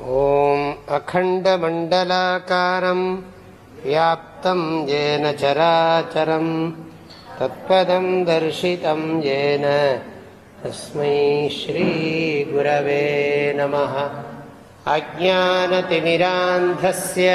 ॐ अखण्डमण्डलाकारम् व्याप्तं येन चराचरम् तत्पदं दर्शितं येन तस्मै श्रीगुरवे नमः अज्ञानतिमिरान्धस्य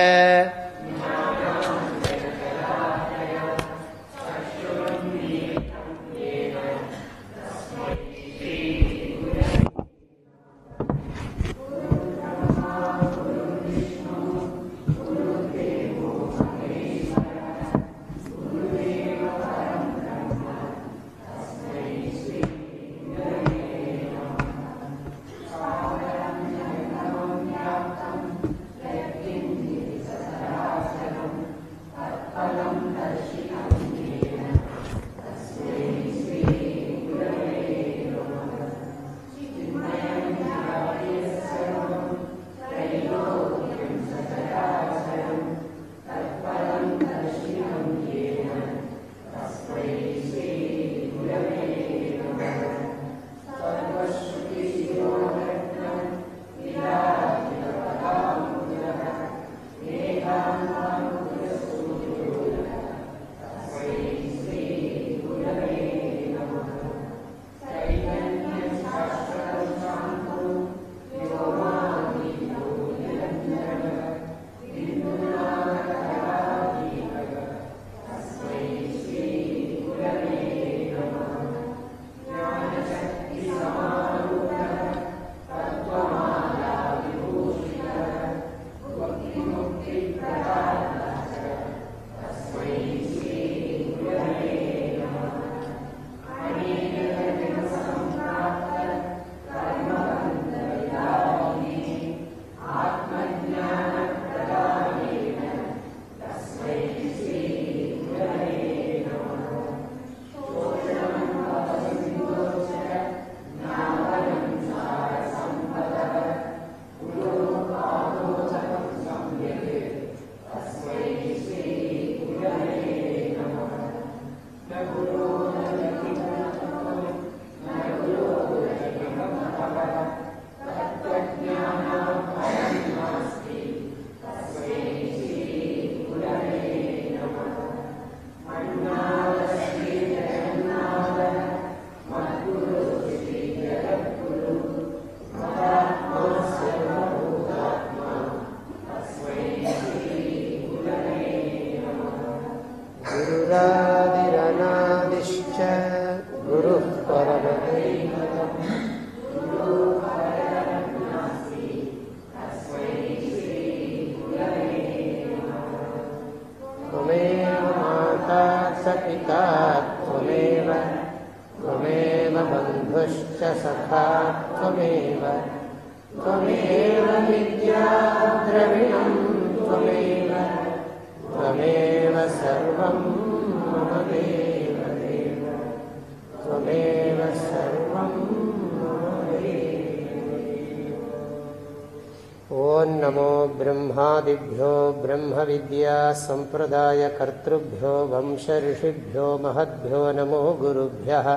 वंशऋषिभ्यो महद्भ्यो नमो गुरुभ्यः।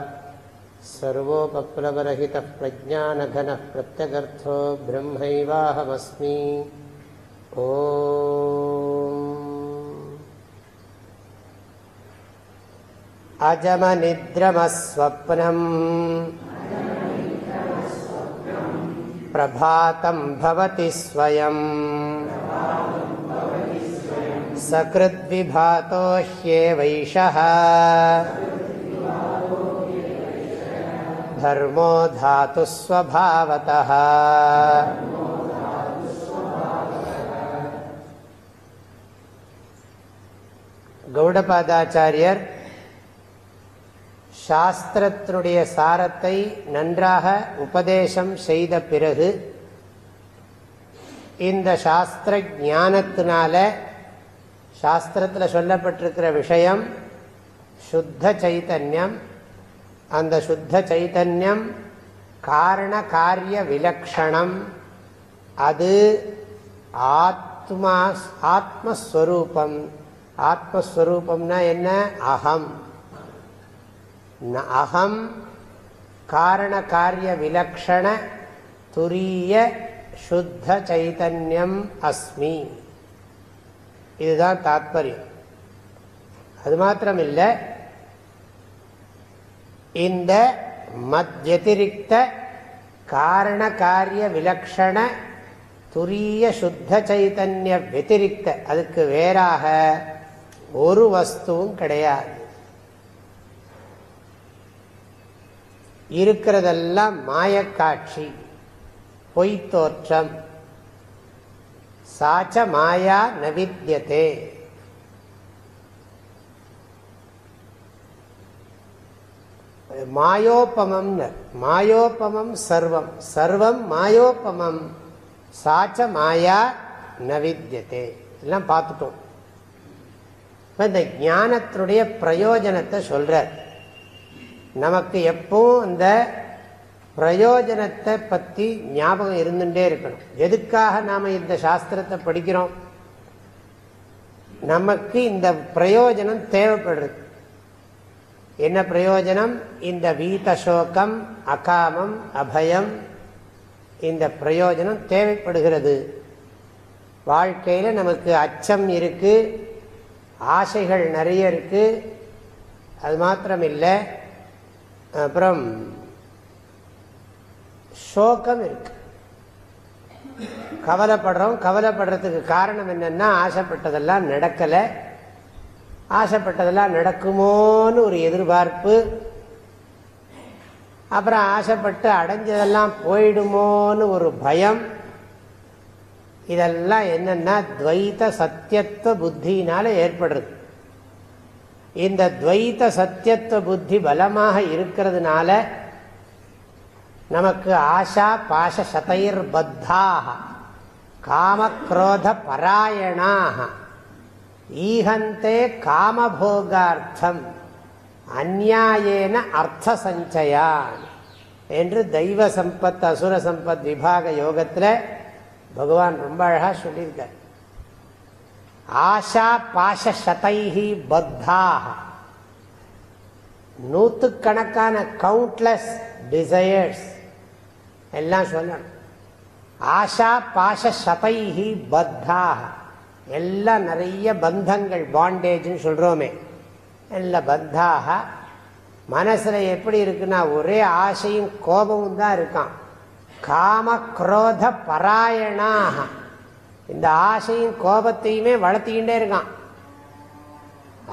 सर्वोपप्लवरहितः प्रज्ञानघनः प्रत्यगर्थो ब्रह्मैवाहमस्मि। ॐ अजमनिद्रमस्वप्नम्। प्रभातं भवति स्वयम् सकृद्विभातो ह्येवैषः धर्मो धातुः स्वभावतः கௌடபாதாச்சாரியர் சாஸ்திரத்தினுடைய சாரத்தை நன்றாக உபதேசம் செய்த பிறகு இந்த சாஸ்திர ஞானத்தினால சாஸ்திரத்தில் சொல்லப்பட்டிருக்கிற விஷயம் சுத்த சைத்தன்யம். அந்த சுத்த சைத்தன்யம் காரண காரிய விலக்ஷணம். அது ஆத்மா ஆத்மஸ்வரூபம். ஆத்மஸ்வரூபம்னா என்ன? அகம். அகம் காரண காரிய விலக்ஷண துரிய சுத்த சைதன்யம் அஸ்மி. இதுதான் தாத்பரியம். அது மாத்திரமில்லை. இந்த மத்யதிரிக்த காரண காரிய விலக்ஷண துரிய சுத்த சைதன்ய வத்திரிக்த. அதுக்கு வேறாக ஒரு வஸ்துவும் கிடையாது. இருக்கிறதெல்லாம் மாயக்காட்சி பொய்த்தோற்றம் சாச்ச மாயா நவித்தியதே மாயோபமம் மாயோபமம் சர்வம் சர்வம் மாயோபமம் சாச்ச மாயா நவித்தியதே எல்லாம் பார்த்துட்டோம். இந்த ஞானத்தினுடைய பிரயோஜனத்தை சொல்றார். நமக்கு எப்பவும் அந்த பிரயோஜனத்தை பற்றி ஞாபகம் இருந்துட்டே இருக்கணும். எதுக்காக நாம் இந்த சாஸ்திரத்தை படிக்கிறோம்? நமக்கு இந்த பிரயோஜனம் தேவைப்படுறது. என்ன பிரயோஜனம்? இந்த வீதசோகம் அகாமம் அபயம் இந்த பிரயோஜனம் தேவைப்படுகிறது. வாழ்க்கையில் நமக்கு அச்சம் இருக்கு ஆசைகள் நிறைய இருக்கு. அது மாத்திரம் இல்லை அப்புறம் சோகம் இருக்கு கவலைப்படுறோம் கவலைப்படுறதுக்கு காரணம் என்னன்னா ஆசைப்பட்டதெல்லாம் நடக்கலை. ஆசைப்பட்டதெல்லாம் நடக்குமோன்னு ஒரு எதிர்பார்ப்பு. அப்புறம் ஆசைப்பட்டு அடைஞ்சதெல்லாம் போயிடுமோன்னு ஒரு பயம். இதெல்லாம் என்னன்னா துவைத்த சத்தியத்துவ புத்தினால ஏற்படுறது. இந்த துவைத்த சத்தியத்துவ புத்தி பலமாக இருக்கிறதுனால நமக்கு ஆஷா பாஷ சதைர் பத்தாக காமக்ரோத பராயணாக ஈகந்தே காமபோகார்த்தம் அந்நாயேன அர்த்த சஞ்சயான் என்று தெய்வ சம்பத் அசுர சம்பத் விபாக யோகத்தில் பகவான் ரொம்ப அழகாக சொல்லியிருக்கார். ஆஷா பாஷ சதைஹி பத்தாக. நூற்றுக்கணக்கான கவுண்ட்லெஸ் டிசையர்ஸ் எல்லாம் சொல்லணும் ஆஷா பாஷ சதைஹி பத்தாக எல்லாம் நிறைய பந்தங்கள் பாண்டேஜ்னு சொல்கிறோமே எல்லாம் பத்தாக மனசில் எப்படி இருக்குன்னா ஒரே ஆசையும் கோபமும் தான் இருக்கான். காம குரோத பராயணாக இந்த ஆசையும் கோபத்தையுமே வளர்த்திக்கிட்டே இருக்கான்.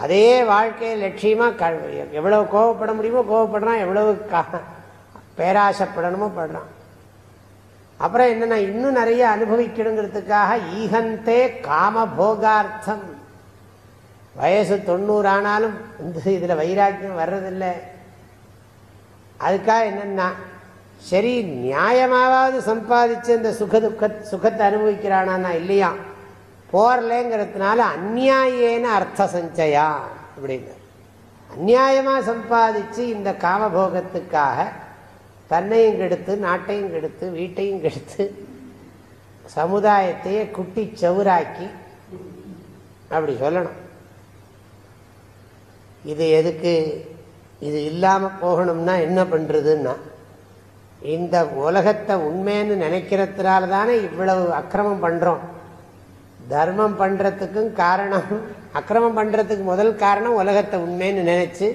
அதே வாழ்க்கையை லட்சியமாக எவ்வளவு கோபப்பட முடியுமோ கோபப்படுறான் எவ்வளவு பேராசைப்படணுமோ படுறான். அப்புறம் என்னன்னா இன்னும் நிறைய அனுபவிக்கணுங்கிறதுக்காக ஈகந்தே காம போகார்த்தம் வயசு தொண்ணூறு ஆனாலும் இந்த இதில் வைராக்கியம் வர்றதில்லை. அதுக்காக என்னன்னா சரி நியாயமாவது சம்பாதிச்சு இந்த சுக துக்க சுகத்தை அனுபவிக்கிறானா இல்லையா? போரலேங்கிறதுனால அந்நியாயேன அர்த்த சஞ்சயா அப்படின்னு. அந்நியாயமாக சம்பாதிச்சு இந்த காமபோகத்துக்காக தன்னையும் கெடுத்து நாட்டையும் கெடுத்து வீட்டையும் கெடுத்து சமுதாயத்தையே குட்டி சவுராக்கி அப்படி சொல்லணும். இது எதுக்கு? இது இல்லாமல் போகணும்னா என்ன பண்ணுறதுன்னா இந்த உலகத்தை உண்மைன்னு நினைக்கிறதுனால தானே இவ்வளவு அக்கிரமம் பண்ணுறோம் தர்மம் பண்ணுறதுக்கும் காரணம் அக்கிரமம் பண்ணுறதுக்கு முதல் காரணம் உலகத்தை உண்மைன்னு நினச்சி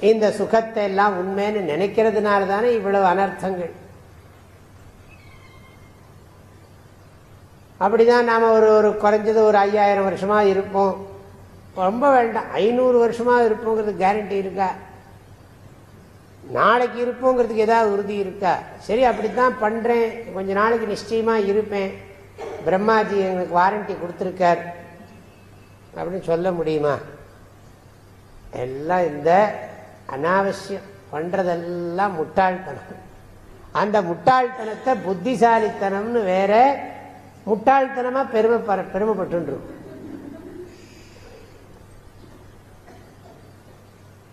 இந்த சுகத்தை எல்லாம் உண்மைன்னு நினைக்கிறதுனால தானே இவ்வளவு அனர்த்தங்கள். அப்படிதான் நாம் ஒரு ஒரு குறைஞ்சது ஒரு ஐயாயிரம் வருஷமா இருப்போம். ரொம்ப வேண்டாம். ஐநூறு வருஷமா இருப்போங்கிறது கேரண்டி இருக்கா? நாளைக்கு இருப்போங்கிறதுக்கு ஏதாவது உறுதி இருக்கா? சரி அப்படித்தான் பண்றேன். கொஞ்ச நாளைக்கு நிச்சயமா இருப்பேன். பிரம்மாஜி எங்களுக்கு வாரண்டி கொடுத்துருக்கார். அப்படின்னு சொல்ல முடியுமா? எல்லாம் இந்த அனாவசியம் பண்றதெல்லாம் முட்டாள்தனம். அந்த முட்டாள்தனத்தை புத்திசாலித்தனம்னு வேற முட்டாள்தனமா பெருமை பெருமைப்பட்டு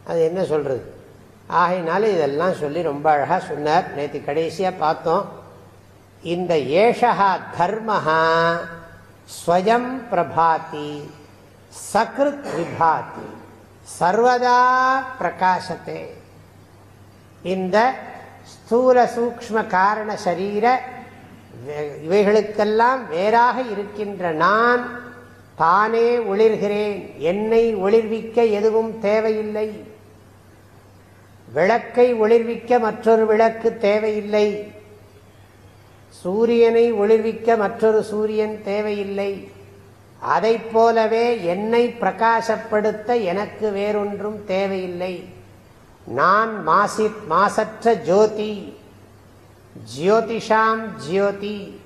அது என்ன சொல்றது? ஆகையினால இதெல்லாம் சொல்லி ரொம்ப அழகா சொன்னார். நேற்று கடைசியா பார்த்தோம். இந்த ஏஷகா தர்மஹா ஸ்வயம் பிரபாதி சக்ருத் விபாதி. சர்வதா பிரகாசத்தே. இந்த ஸ்தூல சூக்ம காரண சரீர இவைகளுக்கெல்லாம் வேறாக இருக்கின்ற நான் தானே ஒளிர்கிறேன். என்னை ஒளிர்விக்க எதுவும் தேவையில்லை. விளக்கை ஒளிர்விக்க மற்றொரு விளக்கு தேவையில்லை. சூரியனை ஒளிர்விக்க மற்றொரு சூரியன் தேவையில்லை. அதை போலவே என்னை பிரகாசப்படுத்த எனக்கு வேறொன்றும் தேவையில்லை. நான் மாசி மாசற்ற ஜோதி. ஜோதிஷாம் ஜோதி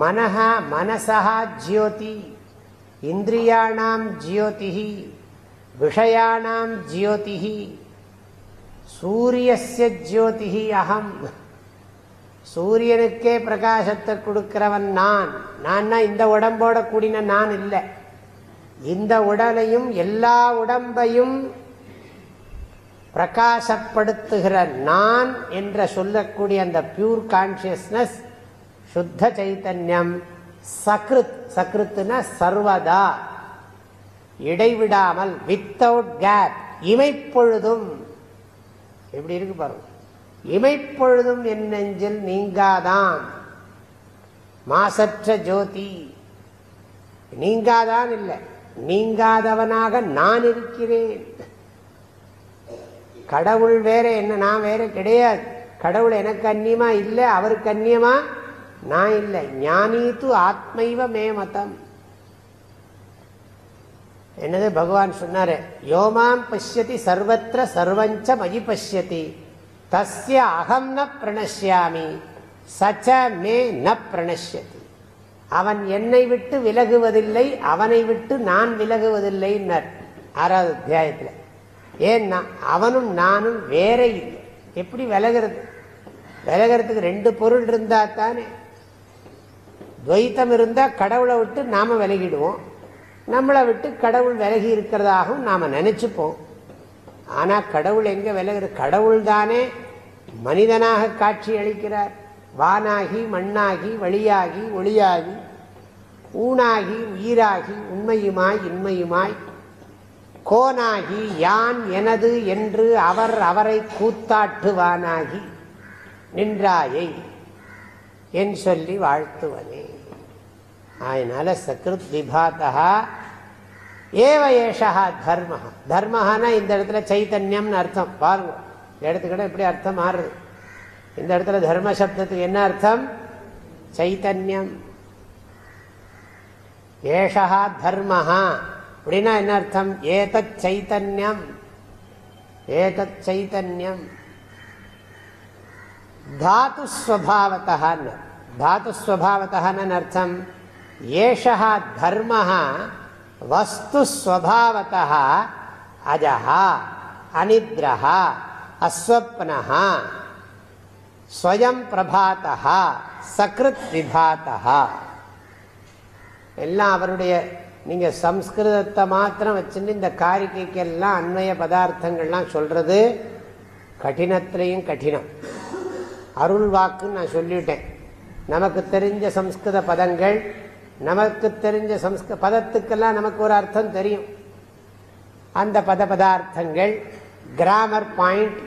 மனஹா மனசா ஜோதி இந்திரியாணாம் ஜியோதி விஷயாணாம் ஜியோதி சூரியஸ்ய ஜோதி அகம் சூரியனுக்கே பிரகாசத்தை கொடுக்கிறவன் நான். நான் இந்த உடம்போட கூடின நான் இல்லை. இந்த உடலையும் எல்லா உடம்பையும் பிரகாசப்படுத்துகிற நான் என்ற சொல்லக்கூடிய அந்த பியூர் கான்சியஸ்னஸ் சுத்த சைத்தன்யம் சக்ருத். சக்ருத்துனா சர்வதா. இடைவிடாமல் வித்தவுட் கேப் இமைப்பொழுதும். எப்படி இருக்கு பாருங்க. இமைப்பொழுதும் என் நெஞ்சில் நீங்காதான். மாசற்ற ஜோதி நீங்காதான் இல்லை நீங்காதவனாக நான் இருக்கிறேன். கடவுள் வேற என்ன நான் வேற கிடையாது. கடவுள் எனக்கு அந்நியமா இல்லை அவருக்கு அந்நியமா நான் இல்லை. ஞானீத்து ஆத்மைவ மே மதம். என்னது? பகவான் சொன்னாரு யோமாம் பசியதி சர்வத்திர சர்வஞ்ச மயி பசியதி தஸ்ய அகம் ந பிரணசியாமி சச்ச மே ந பிரணசியதி அவன் என்னை விட்டு விலகுவதில்லை அவனை விட்டு நான் விலகுவதில்லை ஆறாவது அத்தியாயத்தில். ஏன்னா அவனும் நானும் வேற இல்லை. எப்படி விலகிறது? விலகிறதுக்கு ரெண்டு பொருள் இருந்தா தானே. துவைத்தம் இருந்தால் கடவுளை விட்டு நாம விலகிடுவோம். நம்மளை விட்டு கடவுள் விலகி இருக்கிறதாகவும் நாம் நினைச்சுப்போம். ஆனால் கடவுள் எங்கே விலகுற? கடவுள் தானே மனிதனாக காட்சி அளிக்கிறார். வானாகி மண்ணாகி வழியாகி ஒளியாகி ஊனாகி உயிராகி உண்மையுமாய் இன்மையுமாய் கோனாகி யான் எனது என்று அவர் அவரை கூத்தாட்டுவானாகி நின்றாயை என் சொல்லி வாழ்த்துவனே அதனால சக்ருத் விபாத்தா ஏவ ஏஷா தர்ம தர்மஹானா இந்த இடத்துல சைத்தன்யம்னு அர்த்தம். பாருங்க. எடுத்துக்கிட்ட எப்படி அர்த்தம் மாறுது? இந்த இடத்துல தர்ம சப்தத்துக்கு என்ன அர்த்தம்? சைத்தன்யம். ஏஷா தர்மஹா. அப்படின்னா என்ன அர்த்தம்? ஏதத் சைத்தன்யம். ஏதத் சைத்தன்யம். தாத்துஸ்வபாவத்தான் தாத்துஸ்வபாவத்தான்னு அர்த்தம்? ஏஷா தர்மஹா. வஸ்துஸ்வபாவத்தா அஜஹா அனித்ரஹா அஸ்வப்னஹா ஸ்வயம் பிரபாத்தா சக்ருத் விபாத்தா எல்லாம் அவருடைய நீங்கள் சம்ஸ்கிருதத்தை மாத்திரம் வச்சுட்டு இந்த காரிக்கைக்கெல்லாம் அண்மைய பதார்த்தங்கள்லாம் சொல்கிறது கடினத்திலையும் கடினம். அருள் வாக்குன்னு நான் சொல்லிவிட்டேன். நமக்கு தெரிஞ்ச சம்ஸ்கிருத பதங்கள் நமக்கு தெரிஞ்ச சம்ஸ்க பதத்துக்கெல்லாம் நமக்கு ஒரு அர்த்தம் தெரியும். அந்த பத பதார்த்தங்கள் கிராமர் பாயிண்ட்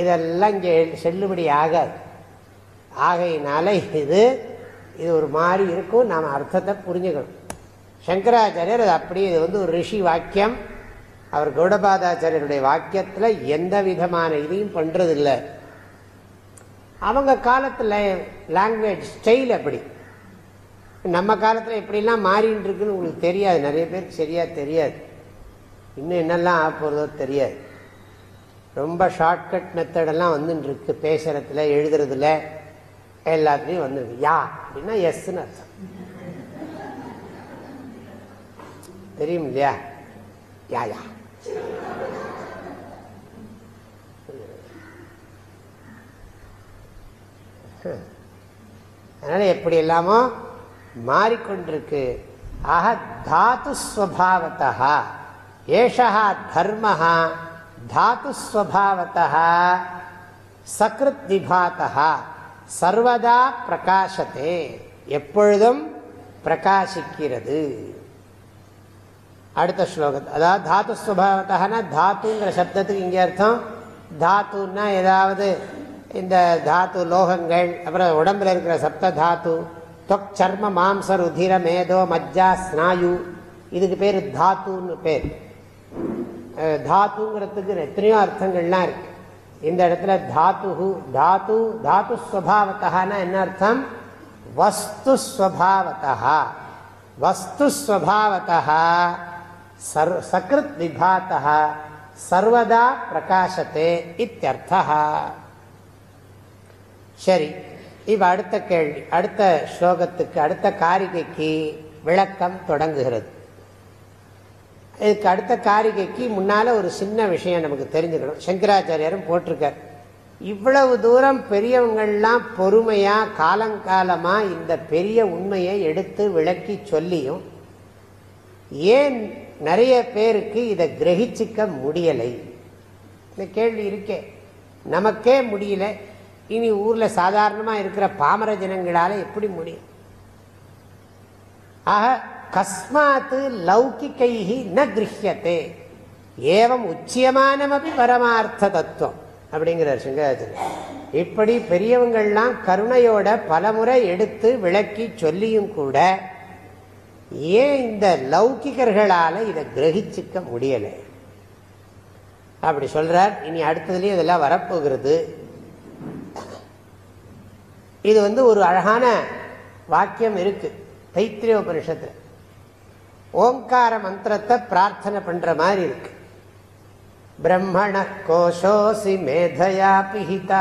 இதெல்லாம் இங்கே செல்லுபடி ஆகாது. ஆகையினால இது இது ஒரு மாதிரி இருக்கும் நாம் அர்த்தத்தை புரிஞ்சுக்கணும். சங்கராச்சாரியர் அது அப்படியே இது வந்து ஒரு ரிஷி வாக்கியம். அவர் கௌடபாதாச்சாரியருடைய வாக்கியத்தில் எந்த விதமான இதையும் பண்ணுறதில்லை அவங்க காலத்தில் லாங்குவேஜ் ஸ்டைல் அப்படி. நம்ம காலத்தில் எப்படிலாம் மாறின்னு இருக்குன்னு உங்களுக்கு தெரியாது. நிறைய பேருக்கு சரியாக தெரியாது. இன்னும் என்னெல்லாம் ஆக போகிறதோ தெரியாது. ரொம்ப ஷார்ட்கட் மெத்தடெல்லாம் வந்துட்டுருக்கு பேசுகிறதுல எழுதுறதுல எல்லாத்துலேயும் வந்துருக்கு. யா அப்படின்னா எஸ்ன்னு அர்த்தம். தெரியும் இல்லையா? யா யா. அதனால் எப்படி எல்லாமோ மாறிக்கொண்டிருக்கு. ஆக தாத்துஸ்வபாவத்தா ஏஷா தர்ம தாத்துஸ்வபாவத்தா சக்ருத் விபாத்தா சர்வதா பிரகாசத்தே எப்பொழுதும் பிரகாசிக்கிறது. அடுத்த ஸ்லோகத்தை அதாவது தாத்து ஸ்வபாவத்தான தாத்துங்கிற சப்தத்துக்கு இங்கே அர்த்தம். தாத்துன்னா ஏதாவது இந்த தாத்து லோகங்கள் அப்புறம் உடம்புல இருக்கிற சப்த தாத்து தொக் சர்ம மாம்ச ருதிர மேதோ மஜ்ஜா ஸ்நாயு. இதுக்கு பேர் தாத்துன்னு பேர். தாத்துங்கிறதுக்கு எத்தனையோ அர்த்தங்கள்லாம் இருக்கு. இந்த இடத்துல தாத்து தாத்து தாத்து ஸ்வபாவத்தான்னா என்ன அர்த்தம்? வஸ்து ஸ்வபாவத்தா வஸ்து ஸ்வபாவத்தா சக்ருத் விபாத்தா சர்வதா பிரகாசத்தே இத்தியர்த்தா சரி. இப்ப அடுத்த கேள்வி அடுத்த ஸ்லோகத்துக்கு அடுத்த காரிகைக்கு விளக்கம் தொடங்குகிறது. இதுக்கு அடுத்த காரிகைக்கு முன்னால ஒரு சின்ன விஷயம் நமக்கு தெரிஞ்சுக்கணும். சங்கராச்சாரியாரும் போட்டிருக்கார். இவ்வளவு தூரம் பெரியவங்கள்லாம் பொறுமையா காலங்காலமா இந்த பெரிய உண்மையை எடுத்து விளக்கி சொல்லியும் ஏன் நிறைய பேருக்கு இதை கிரகிச்சிக்க முடியலை? இந்த கேள்வி இருக்கே. நமக்கே முடியல. இனி ஊரில் சாதாரணமாக இருக்கிற பாமர ஜனங்களால் எப்படி முடியும்? ஆக கஸ்மாத்து லௌகிகைஹி ந கிரகியத்தே ஏவம் உச்சியமானமபி பரமார்த்த தத்துவம் அப்படிங்கிறார் சிங்காச்சாரியர் இப்படி பெரியவங்கள்லாம் கருணையோட பலமுறை எடுத்து விளக்கி சொல்லியும் கூட ஏன் இந்த லௌகிகர்களால் இதை கிரகிச்சிக்க முடியல? அப்படி சொல்கிறார் இனி அடுத்ததுலேயும் இதெல்லாம் வரப்போகிறது. இது வந்து ஒரு அழகான வாக்கியம் இருக்கு தைத்திரிய உபனிஷத்தில். ஓங்கார மந்திரத்தை பிரார்த்தனை பண்ற மாதிரி இருக்கு. பிரம்மண கோஷோசி மேதையா பிஹிதா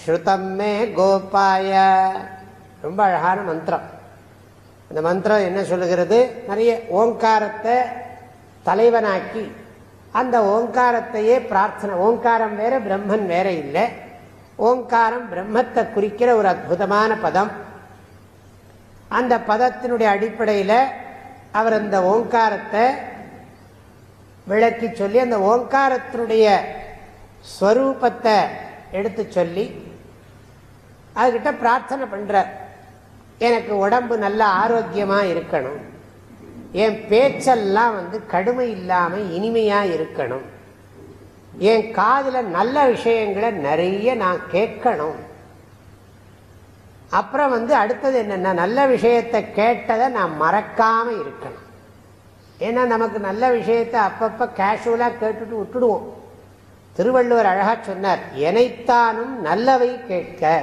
ஸ்ருதம் மே கோபாய. ரொம்ப அழகான மந்திரம். அந்த மந்திரம் என்ன சொல்லுகிறது? நிறைய ஓங்காரத்தை தலைவனாக்கி அந்த ஓங்காரத்தையே பிரார்த்தனை ஓங்காரம் வேற பிரம்மன் வேற இல்லை. ஓங்காரம் பிரம்மத்தை குறிக்கிற ஒரு அற்புதமான பதம். அந்த பதத்தினுடைய அடிப்படையில் அவர் அந்த ஓங்காரத்தை விளக்கி சொல்லி அந்த ஓங்காரத்தினுடைய ஸ்வரூபத்தை எடுத்து சொல்லி அதுகிட்ட பிரார்த்தனை பண்ணுறார் எனக்கு உடம்பு நல்ல ஆரோக்கியமாக இருக்கணும். என் பேச்செல்லாம் வந்து கடுமை இல்லாமல் இனிமையாக இருக்கணும். என் காதில் நல்ல விஷயங்களை நிறைய நான் கேட்கணும். அப்புறம் வந்து அடுத்தது என்னென்னா நல்ல விஷயத்தை கேட்டதை நான் மறக்காமல் இருக்கணும். ஏன்னா நமக்கு நல்ல விஷயத்தை அப்பப்போ கேஷுவலாக கேட்டுட்டு விட்டுடுவோம். திருவள்ளுவர் அழகாக சொன்னார் எனைத்தானும் நல்லவை கேட்க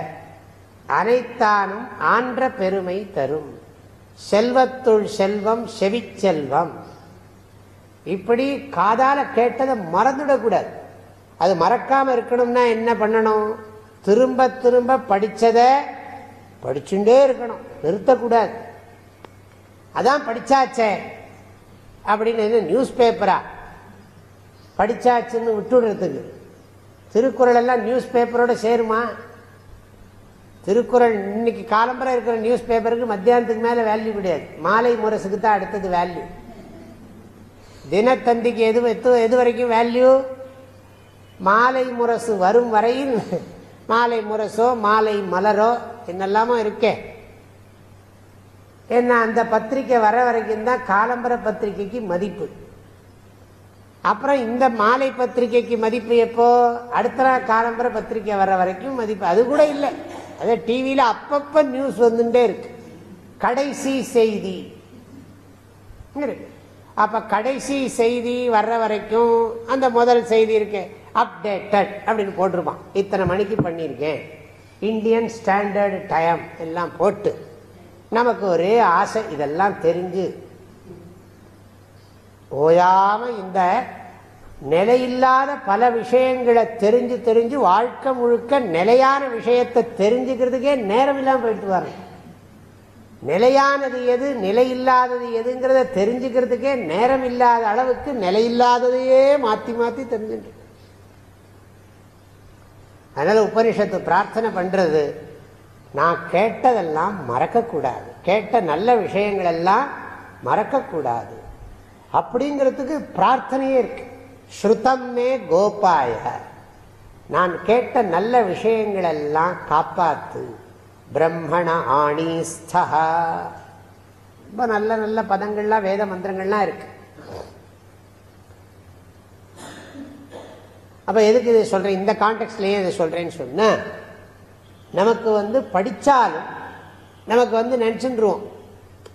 அனைத்தானும் ஆன்ற பெருமை தரும். செல்வத்துள் செல்வம் செவிச்செல்வம் இப்படி காதால கேட்டதை மறந்துடக்கூடாது. அது மறக்காம இருக்கணும்னா என்ன பண்ணணும்? திரும்ப திரும்ப படிச்சதை படிச்சுட்டே இருக்கணும். நிறுத்தக்கூடாது. அதான் படிச்சாச்சே அப்படின்னு நியூஸ் பேப்பரா படிச்சாச்சுன்னு விட்டுடுறதுக்கு. திருக்குறள் எல்லாம் நியூஸ் பேப்பரோட சேருமா? திருக்குறள் இன்னைக்கு காலம்பரை இருக்கிற நியூஸ் பேப்பருக்கு மத்தியானத்துக்கு மேலே வேல்யூ கிடையாது. மாலை முரசுக்கு தான் அடுத்தது வேல்யூ தினத்தந்திக்கு எது எது வரைக்கும் வேல்யூ மாலை முரசு வரும் வரையில் மாலை முரசோ மாலை மலரோ என்னெல்லாமோ இருக்கே. என்ன அந்த பத்திரிக்கை வர வரைக்கும் தான் காலம்பர பத்திரிகைக்கு மதிப்பு. அப்புறம் இந்த மாலை பத்திரிகைக்கு மதிப்பு எப்போ? அடுத்த நாள் காலம்பர பத்திரிக்கை வர வரைக்கும் மதிப்பு. அது கூட இல்லை. அதே டிவியில் அப்பப்போ நியூஸ் வந்துட்டே இருக்கு. கடைசி செய்தி. அப்ப கடைசி செய்தி வர்ற வரைக்கும் அந்த முதல் செய்தி இருக்கேன் அப்டேட்டட் அப்படின்னு போட்டிருப்பான். இத்தனை மணிக்கு பண்ணியிருக்கேன். இந்தியன் ஸ்டாண்டர்டு டைம் எல்லாம் போட்டு. நமக்கு ஒரே ஆசை இதெல்லாம் தெரிஞ்சு. ஓயாமல் இந்த நிலையில்லாத பல விஷயங்களை தெரிஞ்சு தெரிஞ்சு வாழ்க்கை முழுக்க நிலையான விஷயத்தை தெரிஞ்சுக்கிறதுக்கே நேரம் இல்லாமல் போயிட்டு வரணும் நிலையானது எது நிலையில்லாதது எதுங்கிறத தெரிஞ்சுக்கிறதுக்கே நேரம் இல்லாத அளவுக்கு நிலையில்லாததையே மாற்றி மாற்றி தெரிஞ்சுட்டு அதனால உபனிஷத்து பிரார்த்தனை பண்றது நான் கேட்டதெல்லாம் மறக்கக்கூடாது. கேட்ட நல்ல விஷயங்கள் எல்லாம் மறக்கக்கூடாது. அப்படிங்கிறதுக்கு பிரார்த்தனையே இருக்கு. ஸ்ருதம்மே கோபாய. நான் கேட்ட நல்ல விஷயங்கள் எல்லாம் காப்பாத்து. பிரம்மண ஆணிஸ்தா ரொம்ப நல்ல நல்ல பதங்கள்லாம் வேத மந்திரங்கள்லாம் இருக்கு. அப்போ எதுக்கு இதை சொல்கிறேன் இந்த கான்டெக்ட்லேயே இதை சொல்கிறேன்னு சொன்னால் நமக்கு வந்து படித்தாலும் நமக்கு வந்து நினச்சிட்டுருவோம்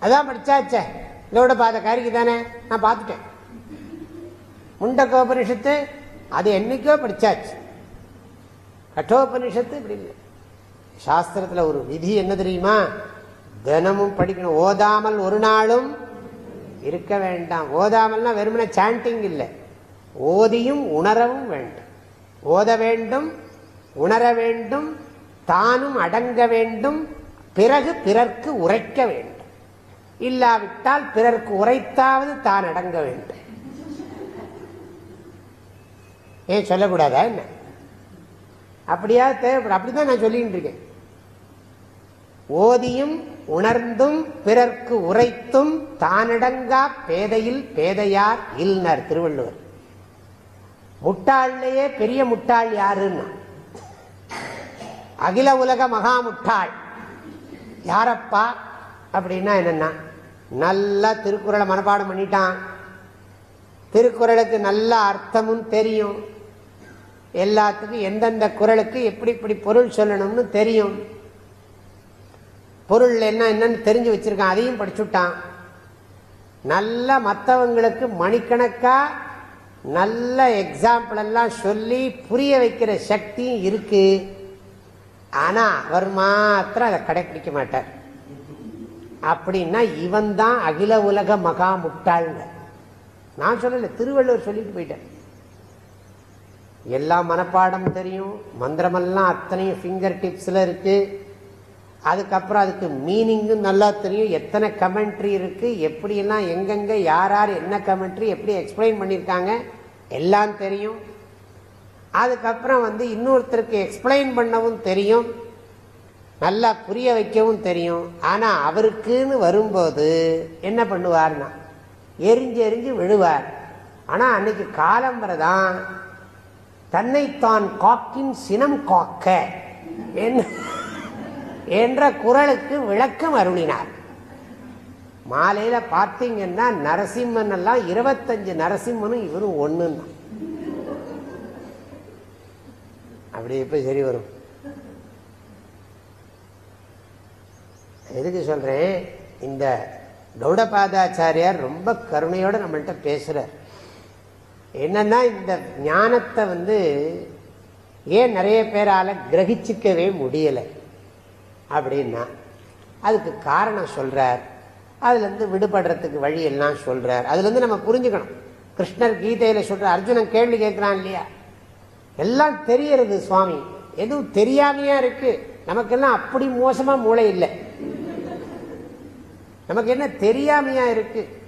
அதான் படித்தாச்சே இதோட பார்த்த காரிக்கு தானே? நான் பார்த்துட்டேன். முண்டக்கோபனிஷத்து அது என்னைக்கோ படித்தாச்சு கட்டோபனிஷத்து இப்படி இல்லை. சாஸ்திரத்தில் ஒரு விதி என்ன தெரியுமா? தினமும் படிக்கணும். ஓதாமல் ஒரு நாளும் இருக்க வேண்டாம். ஓதாமல்னா வெறுமனே சாண்டிங் இல்லை. ஓதியும் உணரவும் வேண்டும். ஓத வேண்டும் உணர வேண்டும் தானும் அடங்க வேண்டும் பிறகு பிறர்க்கு உரைக்க வேண்டும். இல்லாவிட்டால் பிறர்க்கு உரைத்தாவது தான் அடங்க வேண்டும். ஏன் சொல்லக்கூடாதா என்ன? அப்படியா தேவைப்படும். அப்படிதான் நான் சொல்லிட்டு இருக்கேன். ஓதியும் உணர்ந்தும் பிறர்க்கு உரைத்தும் தானடங்கா பேதையில் பேதையார் இல்னர் திருவள்ளுவர். முட்டாள்லயே பெரிய முட்டாள் யாருன்னா? அகில உலக மகா முட்டாள். யாரப்பா? அப்படின்னா என்னன்னா நல்லா திருக்குறளை மனப்பாடம் பண்ணிட்டான். திருக்குறளுக்கு நல்ல அர்த்தமும் தெரியும். எல்லாத்துக்கும் எந்தெந்த குரலுக்கு எப்படி இப்படி பொருள் சொல்லணும்னு தெரியும். பொருள் என்ன என்னன்னு தெரிஞ்சு வச்சிருக்கான். அதையும் படிச்சுட்டான். நல்ல மற்றவங்களுக்கு மணிக்கணக்காக நல்ல எக்ஸாம்பிள் எல்லாம் சொல்லி புரிய வைக்கிற சக்தியும் இருக்கு. ஆனா அவர் மாத்திரம் அதை கடைபிடிக்க மாட்டார். அப்படின்னா இவன் தான் அகில உலக மகா முட்டாள்ங்க நான் சொல்லல திருவள்ளுவர் சொல்லிட்டு போயிட்டேன் எல்லா மனப்பாடம் தெரியும். மந்திரமெல்லாம் அத்தனையும் ஃபிங்கர் டிப்ஸில் இருக்கு. அதுக்கப்புறம் அதுக்கு மீனிங்கும் நல்லா தெரியும். எத்தனை கமெண்ட்ரி இருக்குது எப்படியெல்லாம் எங்கெங்கே யார் யார் என்ன கமெண்ட்ரி எப்படி எக்ஸ்பிளைன் பண்ணியிருக்காங்க எல்லாம் தெரியும். அதுக்கப்புறம் வந்து இன்னொருத்தருக்கு எக்ஸ்பிளைன் பண்ணவும் தெரியும். நல்லா புரிய வைக்கவும் தெரியும். ஆனால் அவருக்குன்னு வரும்போது என்ன பண்ணுவார்னா எரிஞ்சு எரிஞ்சு விழுவார். ஆனால் அன்னைக்கு காலம்பரை தான் தன்னைத்தான் காக்கின் சினம் காக்க. என்ன என்ற குரலுக்கு விளக்கம் அருளினார். மாலையில பார்த்தீங்கன்னா நரசிம்மன் எல்லாம் இருபத்தஞ்சு நரசிம்மனும் இவரும் ஒண்ணுன்னா. அப்படி இப்ப சரி வரும். எதுக்கு சொல்றேன்? இந்த கௌடபாதாச்சாரியார் ரொம்ப கருணையோட நம்மள்கிட்ட பேசுறார். என்னன்னா இந்த ஞானத்தை வந்து ஏன் நிறைய பேரால கிரகிச்சிக்கவே முடியலை? அப்படின்னா அதுக்கு காரணம் சொல்றார். அதுலேருந்து விடுபடுறதுக்கு வழி எல்லாம் சொல்றார். அதுலேருந்து நம்ம புரிஞ்சுக்கணும். கிருஷ்ணர் கீதையில் சொல்ற அர்ஜுனன் கேள்வி கேட்குறான் இல்லையா? எல்லாம் தெரியறது சுவாமி. எதுவும் தெரியாமையா இருக்கு? நமக்கெல்லாம் அப்படி மோசமாக மூளை இல்லை. நமக்கு என்ன தெரியாமையா இருக்கு?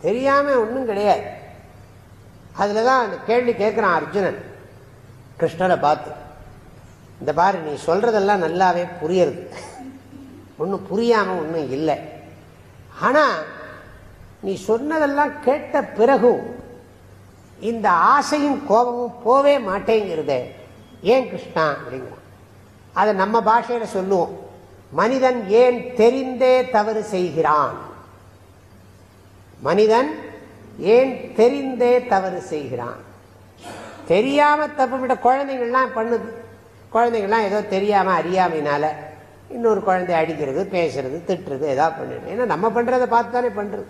தெரியாம ஒன்றும் கிடையாது. அதில் தான் அந்த கேள்வி கேட்குறான் அர்ஜுனன். கிருஷ்ணரை பார்த்து. இந்த பாரு நீ சொல்றதெல்லாம் நல்லாவே புரியுறது. ஒன்றும் புரியாம ஒன்றும் இல்லை. ஆனா நீ சொன்னதெல்லாம் கேட்ட பிறகும் இந்த ஆசையும் கோபமும் போவே மாட்டேங்கிறதே ஏன் கிருஷ்ணா அப்படிங்கிறான். அதை நம்ம பாஷையில சொல்லுவோம். மனிதன் ஏன் தெரிந்தே தவறு செய்கிறான்? மனிதன் ஏன் தெரிந்தே தவறு செய்கிறான்? தெரியாம தப்பு விட குழந்தைங்கள்லாம் பண்ணுது. குழந்தைங்கள்லாம் ஏதோ தெரியாமல் அறியாமையினால இன்னொரு குழந்தை அடிக்கிறது பேசுறது திட்டுறது ஏதாவது பண்ணிடுது ஏன்னா நம்ம பண்ணுறதை பார்த்து தானே பண்ணுறது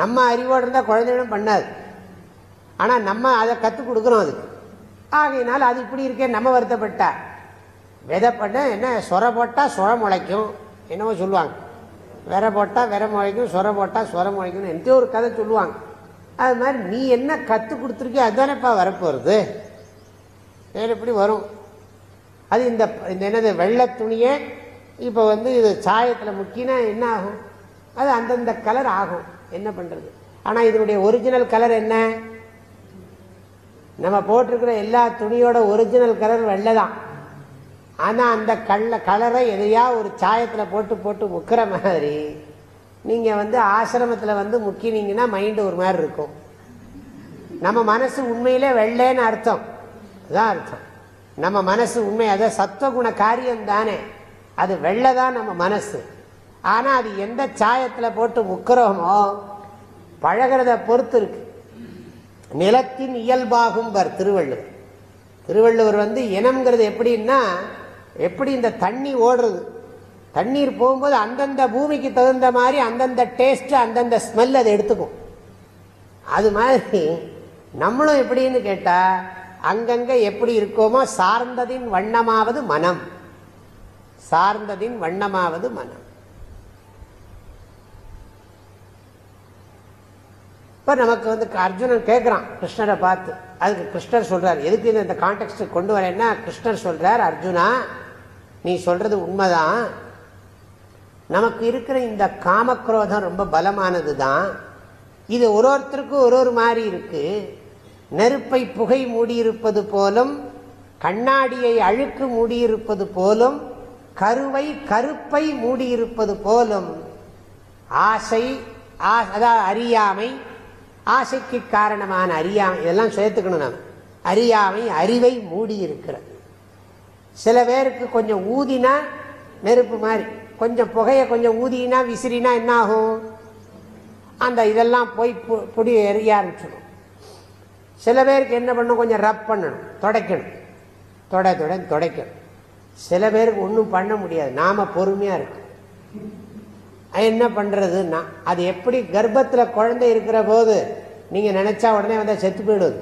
நம்ம அறிவோடு இருந்தால் குழந்தைகளும் பண்ணாது. ஆனால் நம்ம அதை கற்றுக் கொடுக்குறோம் அதுக்கு. ஆகையினால அது இப்படி இருக்கே நம்ம வருத்தப்பட்டா. விதை பண்ண என்ன சொர போட்டால் சொர முளைக்கும். என்னவோ சொல்லுவாங்க. விரை போட்டால் விரை முளைக்கும் சொர போட்டால் சொர முளைக்கும் எந்த ஒரு கதை சொல்லுவாங்க. அது மாதிரி நீ என்ன கற்றுக் கொடுத்துருக்கியோ அதுதானேப்பா வரப்போகிறது வேறு எப்படி வரும்? அது இந்த இந்த என்னது வெள்ளை துணியை இப்போ வந்து இது சாயத்தில் முக்கினா என்ன ஆகும்? அது அந்தந்த கலர் ஆகும். என்ன பண்ணுறது ஆனால் இதனுடைய ஒரிஜினல் கலர் என்ன? நம்ம போட்டிருக்கிற எல்லா துணியோட ஒரிஜினல் கலர் வெள்ளை தான். ஆனால் அந்த கல்ல கலரை எதையா ஒரு சாயத்தில் போட்டு போட்டு முக்கிற மாதிரி நீங்கள் வந்து ஆசிரமத்தில் வந்து முக்கினீங்கன்னா மைண்டு ஒரு மாதிரி இருக்கும். நம்ம மனசு உண்மையிலே வெள்ளைன்னு அர்த்தம். அதுதான் அர்த்தம். நம்ம மனசு உண்மை அதை சத்துவகுண காரியம் தானே. அது வெள்ளை தான் நம்ம மனசு. ஆனால் அது எந்த சாயத்தில் போட்டு உக்கிறோமோ பழகிறத பொறுத்து இருக்கு. நிலத்தின் இயல்பாகும் பர் திருவள்ளுவர். திருவள்ளுவர் வந்து இனம்ங்கிறது எப்படின்னா எப்படி இந்த தண்ணி ஓடுறது? தண்ணீர் போகும்போது அந்தந்த பூமிக்கு தகுந்த மாதிரி அந்தந்த டேஸ்ட்டு அந்தந்த ஸ்மெல் அதை எடுத்துக்கும். அது மாதிரி நம்மளும் எப்படின்னு கேட்டால் அங்கங்க எப்படி இருக்கோமோ சார்ந்ததின் வண்ணமாவது மனம். சார்ந்ததின் வண்ணமாவது மனம். இப்ப நமக்கு வந்து அர்ஜுனன் கேட்கிறான் கிருஷ்ணரை பார்த்து. அதுக்கு கிருஷ்ணர் சொல்றார் எதுக்கு இந்த கான்டெக்ட் கொண்டு வரேன்னா கிருஷ்ணர் சொல்றார் அர்ஜுனா நீ சொல்றது உண்மைதான். நமக்கு இருக்கிற இந்த காமக்ரோதம் ரொம்ப பலமானது தான் இது ஒரு ஒருத்தருக்கும் ஒரு ஒரு மாதிரி இருக்கு. நெருப்பை புகை மூடியிருப்பது போலும் கண்ணாடியை அழுக்கு மூடியிருப்பது போலும் கருவை கருப்பை மூடியிருப்பது போலும் ஆசை அதாவது அறியாமை ஆசைக்கு காரணமான அறியாமை இதெல்லாம் சேர்த்துக்கணும் நாம். அறியாமை அறிவை மூடியிருக்கிறது. சில பேருக்கு கொஞ்சம் ஊதினா நெருப்பு மாதிரி கொஞ்சம் புகையை கொஞ்சம் ஊதினா விசிறினா என்ன ஆகும்? அந்த இதெல்லாம் போய் புடி எறிய ஆரம்பிச்சிடும். சில பேருக்கு என்ன பண்ணணும் கொஞ்சம் ரப் பண்ணணும். தொடக்கணும். தொட தொட துடைக்கணும். சில பேருக்கு ஒன்றும் பண்ண முடியாது. நாம பொறுமையாக இருக்கும் என்ன பண்ணுறதுன்னா அது எப்படி கர்ப்பத்தில் குழந்தை இருக்கிற போது நீங்கள் நினச்சா உடனே வந்தால் செத்து போயிடுவது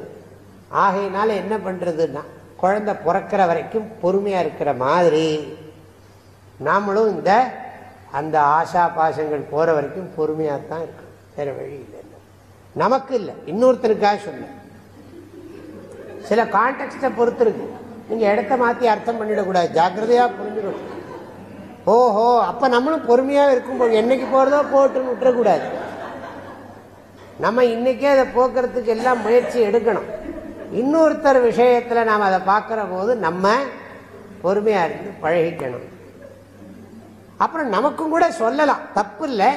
ஆகையினால என்ன பண்ணுறதுன்னா குழந்தை பிறக்கிற வரைக்கும் பொறுமையாக இருக்கிற மாதிரி நாமளும் இந்த அந்த ஆசா பாசங்கள் போகிற வரைக்கும் பொறுமையாக தான் இருக்கும் வேற வழி இல்லை. நமக்கு இல்லை. இன்னொருத்தருக்காக சொல்ல சில கான்டெக்ட்டை பொறுத்து இருக்கு நீங்கள் இடத்த மாற்றி அர்த்தம் பண்ணிடக்கூடாது. ஜாக்கிரதையாக புரிஞ்சுக்கணும். ஓஹோ அப்போ நம்மளும் பொறுமையாக இருக்கும் என்னைக்கு போகிறதோ போட்டுன்னு விட்டுறக்கூடாது. நம்ம இன்னைக்கே அதை போக்குறதுக்கு எல்லாம் முயற்சி எடுக்கணும். இன்னொருத்தர் விஷயத்தில் நாம் அதை பார்க்குற போது நம்ம பொறுமையாக இருந்து பழகிக்கணும். அப்புறம் நமக்கும் கூட சொல்லலாம். தப்பு இல்லை.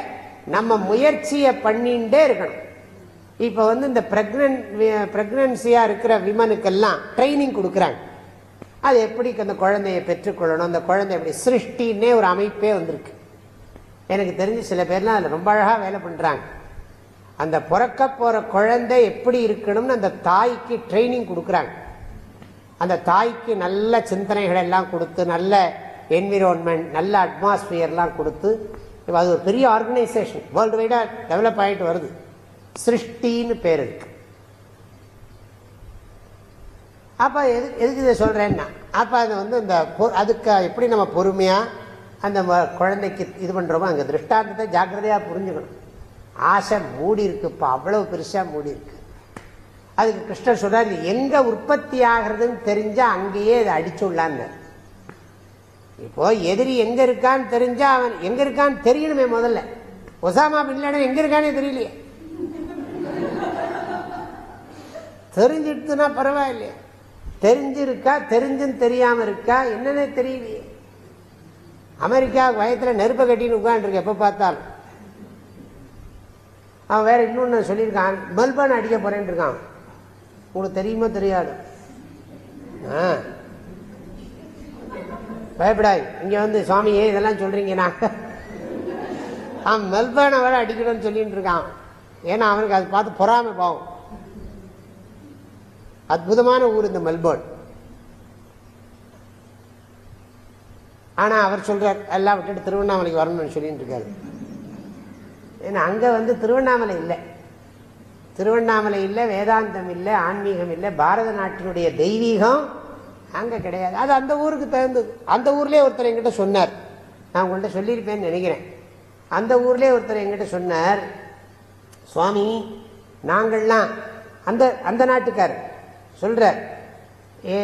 நம்ம முயற்சியை பண்ணிகிட்டே இருக்கணும். இப்போ வந்து இந்த பிரெக்னன்ட் ப்ரெக்னன்சியாக இருக்கிற விமனுக்கெல்லாம் ட்ரைனிங் கொடுக்குறாங்க. அது எப்படி அந்த குழந்தைய பெற்றுக்கொள்ளணும்? அந்த குழந்தை எப்படி சிருஷ்டின்னே ஒரு அமைப்பே வந்திருக்கு. எனக்கு தெரிஞ்சு சில பேர்லாம் அதில் ரொம்ப அழகாக வேலை பண்ணுறாங்க அந்த பிறக்க போகிற குழந்தை எப்படி இருக்கணும்னு அந்த தாய்க்கு ட்ரைனிங் கொடுக்குறாங்க. அந்த தாய்க்கு நல்ல சிந்தனைகள் எல்லாம் கொடுத்து நல்ல என்விரான்மெண்ட் நல்ல அட்மாஸ்பியர்லாம் கொடுத்து அது ஒரு பெரிய ஆர்கனைசேஷன் வேர்ல்டு வைடாக டெவலப் ஆகிட்டு வருது. சிருஷ்டின்னு பேர் இருக்கு. அப்போ எது எதுக்கு இதை சொல்கிறேன்னா அப்போ அது வந்து இந்த அதுக்கு எப்படி நம்ம பொறுமையாக அந்த குழந்தைக்கு இது பண்ணுறோமோ அங்கே திருஷ்டாந்தத்தை ஜாக்கிரதையாக புரிஞ்சுக்கணும். ஆசை மூடி இருக்குப்பா அவ்வளவு பெருசாக மூடி இருக்கு. அதுக்கு கிருஷ்ணர் சொல்றாரு எங்க உற்பத்தி ஆகிறதுன்னு தெரிஞ்சா அங்கேயே இதை அடிச்சுள்ளான்னு இப்போ எதிரி எங்க இருக்கான்னு தெரிஞ்சா அவன் எங்க இருக்கான்னு தெரியணுமே முதல்ல. ஒசாமா பின்லாடன் எங்க இருக்கானே தெரியலையே. தெரிஞ்சிட்டுனா பரவாயில்லையே. தெரிஞ்சிருக்கா தெரிஞ்சுன்னு தெரியாமல் இருக்கா என்னன்னே தெரியலையே. அமெரிக்கா வயத்தில் நெருப்பை கட்டின்னு உட்காந்துருக்கு எப்போ பார்த்தாலும். அவன் வேற இன்னொன்று சொல்லியிருக்கான் மெல்பர்ன் அடிக்க போறேன் இருக்கான். உங்களுக்கு தெரியுமோ தெரியாது? ஆ. பயப்படாய். இங்கே வந்து சுவாமியே இதெல்லாம் சொல்கிறீங்கண்ணா நான். அவன் மெல்பர்னை வேற அடிக்கணும்னு சொல்லிட்டு இருக்கான். ஏன்னா அவனுக்கு அதை பார்த்து பொறாமை போகும் அற்புதமான ஊர் இந்த மெல்பர்ன். ஆனால் அவர் சொல்கிறார் எல்லாம் விட்டுட்டு திருவண்ணாமலைக்கு வரணும்னு சொல்லிட்டு இருக்காரு. ஏன்னா அங்கே வந்து திருவண்ணாமலை இல்லை. திருவண்ணாமலை இல்லை வேதாந்தம் இல்லை ஆன்மீகம் இல்லை பாரத நாட்டினுடைய தெய்வீகம் அங்கே கிடையாது. அது அந்த ஊருக்கு தகுந்தது. அந்த ஊர்லேயே ஒருத்தர் எங்கிட்ட சொன்னார். நான் உங்கள்கிட்ட சொல்லியிருப்பேன்னு நினைக்கிறேன். அந்த ஊர்லேயே ஒருத்தர் எங்கிட்ட சொன்னார் சுவாமி நாங்கள்லாம் அந்த அந்த நாட்டுக்கார் சொல்கிறார் ஏ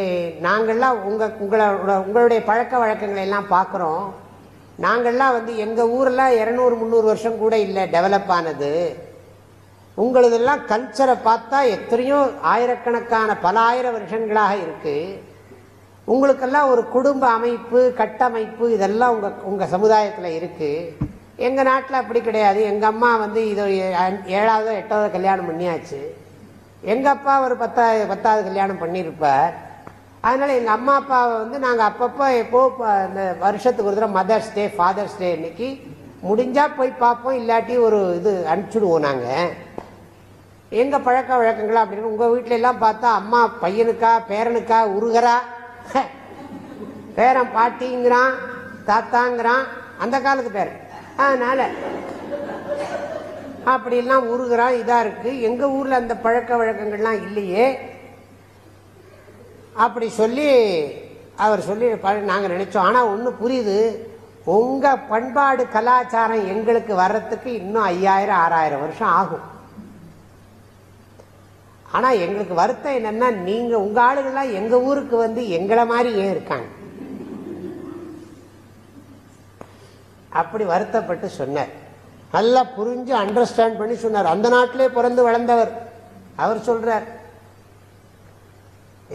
நாங்கள்லாம் உங்கள் உங்களோட உங்களுடைய பழக்க வழக்கங்களை எல்லாம் பார்க்குறோம். நாங்கள்லாம் வந்து எங்கள் ஊரெல்லாம் இரநூறு முந்நூறு வருஷம் கூட இல்லை டெவலப் ஆனது. உங்களதெல்லாம் கல்ச்சரை பார்த்தா எத்தனையோ ஆயிரக்கணக்கான பல ஆயிரம் வருஷங்களாக இருக்குது உங்களுக்கெல்லாம் ஒரு குடும்ப அமைப்பு கட்டமைப்பு இதெல்லாம் உங்கள் உங்கள் சமுதாயத்தில் இருக்குது எங்கள் நாட்டில் அப்படி கிடையாது. எங்கள் அம்மா வந்து இது ஏழாவதோ எட்டாவதோ கல்யாணம் பண்ணியாச்சு. எங்கள் அப்பா ஒரு பத்தா பத்தாவது கல்யாணம் பண்ணியிருப்பார் அதனால் எங்கள் அம்மா அப்பாவை வந்து நாங்கள் அப்பப்போ எப்போ இந்த வருஷத்துக்கு ஒரு தடவை மதர்ஸ் டே ஃபாதர்ஸ் டே இன்னைக்கு முடிஞ்சால் போய் பார்ப்போம் இல்லாட்டி ஒரு இது அனுப்பிச்சுடுவோம் நாங்கள் எங்கள் பழக்க வழக்கங்களா அப்படின்னு உங்கள் வீட்டுல எல்லாம் பார்த்தா அம்மா பையனுக்கா பேரனுக்கா உருகரா பேரன் பாட்டிங்கிறான் தாத்தாங்கிறான் அந்த காலத்து பேரன். அதனால அப்படிலாம் உருகிறா இதா இருக்கு. எங்க ஊர்ல அந்த பழக்க வழக்கங்கள்லாம் இல்லையே. அப்படி சொல்லி அவர் சொல்லி ப- நாங்க நினைச்சோம். ஆனா ஒண்ணு புரியுது. உங்க பண்பாடு கலாச்சாரம் எங்களுக்கு வர்றதுக்கு இன்னும் ஐயாயிரம் ஆறாயிரம் வருஷம் ஆகும். ஆனா எங்களுக்கு வருத்தம் என்னன்னா நீங்க உங்க ஆளுகள்லாம் எங்க ஊருக்கு வந்து எங்களை மாதிரி ஏன் இருக்காங்க. அப்படி வருத்தப்பட்டு சொன்னார். நல்லா புரிஞ்சு அண்டர்ஸ்டாண்ட் பண்ணி சொன்னார். அந்த நாட்டிலே பிறந்து வளர்ந்தவர். அவர் சொல்றார்.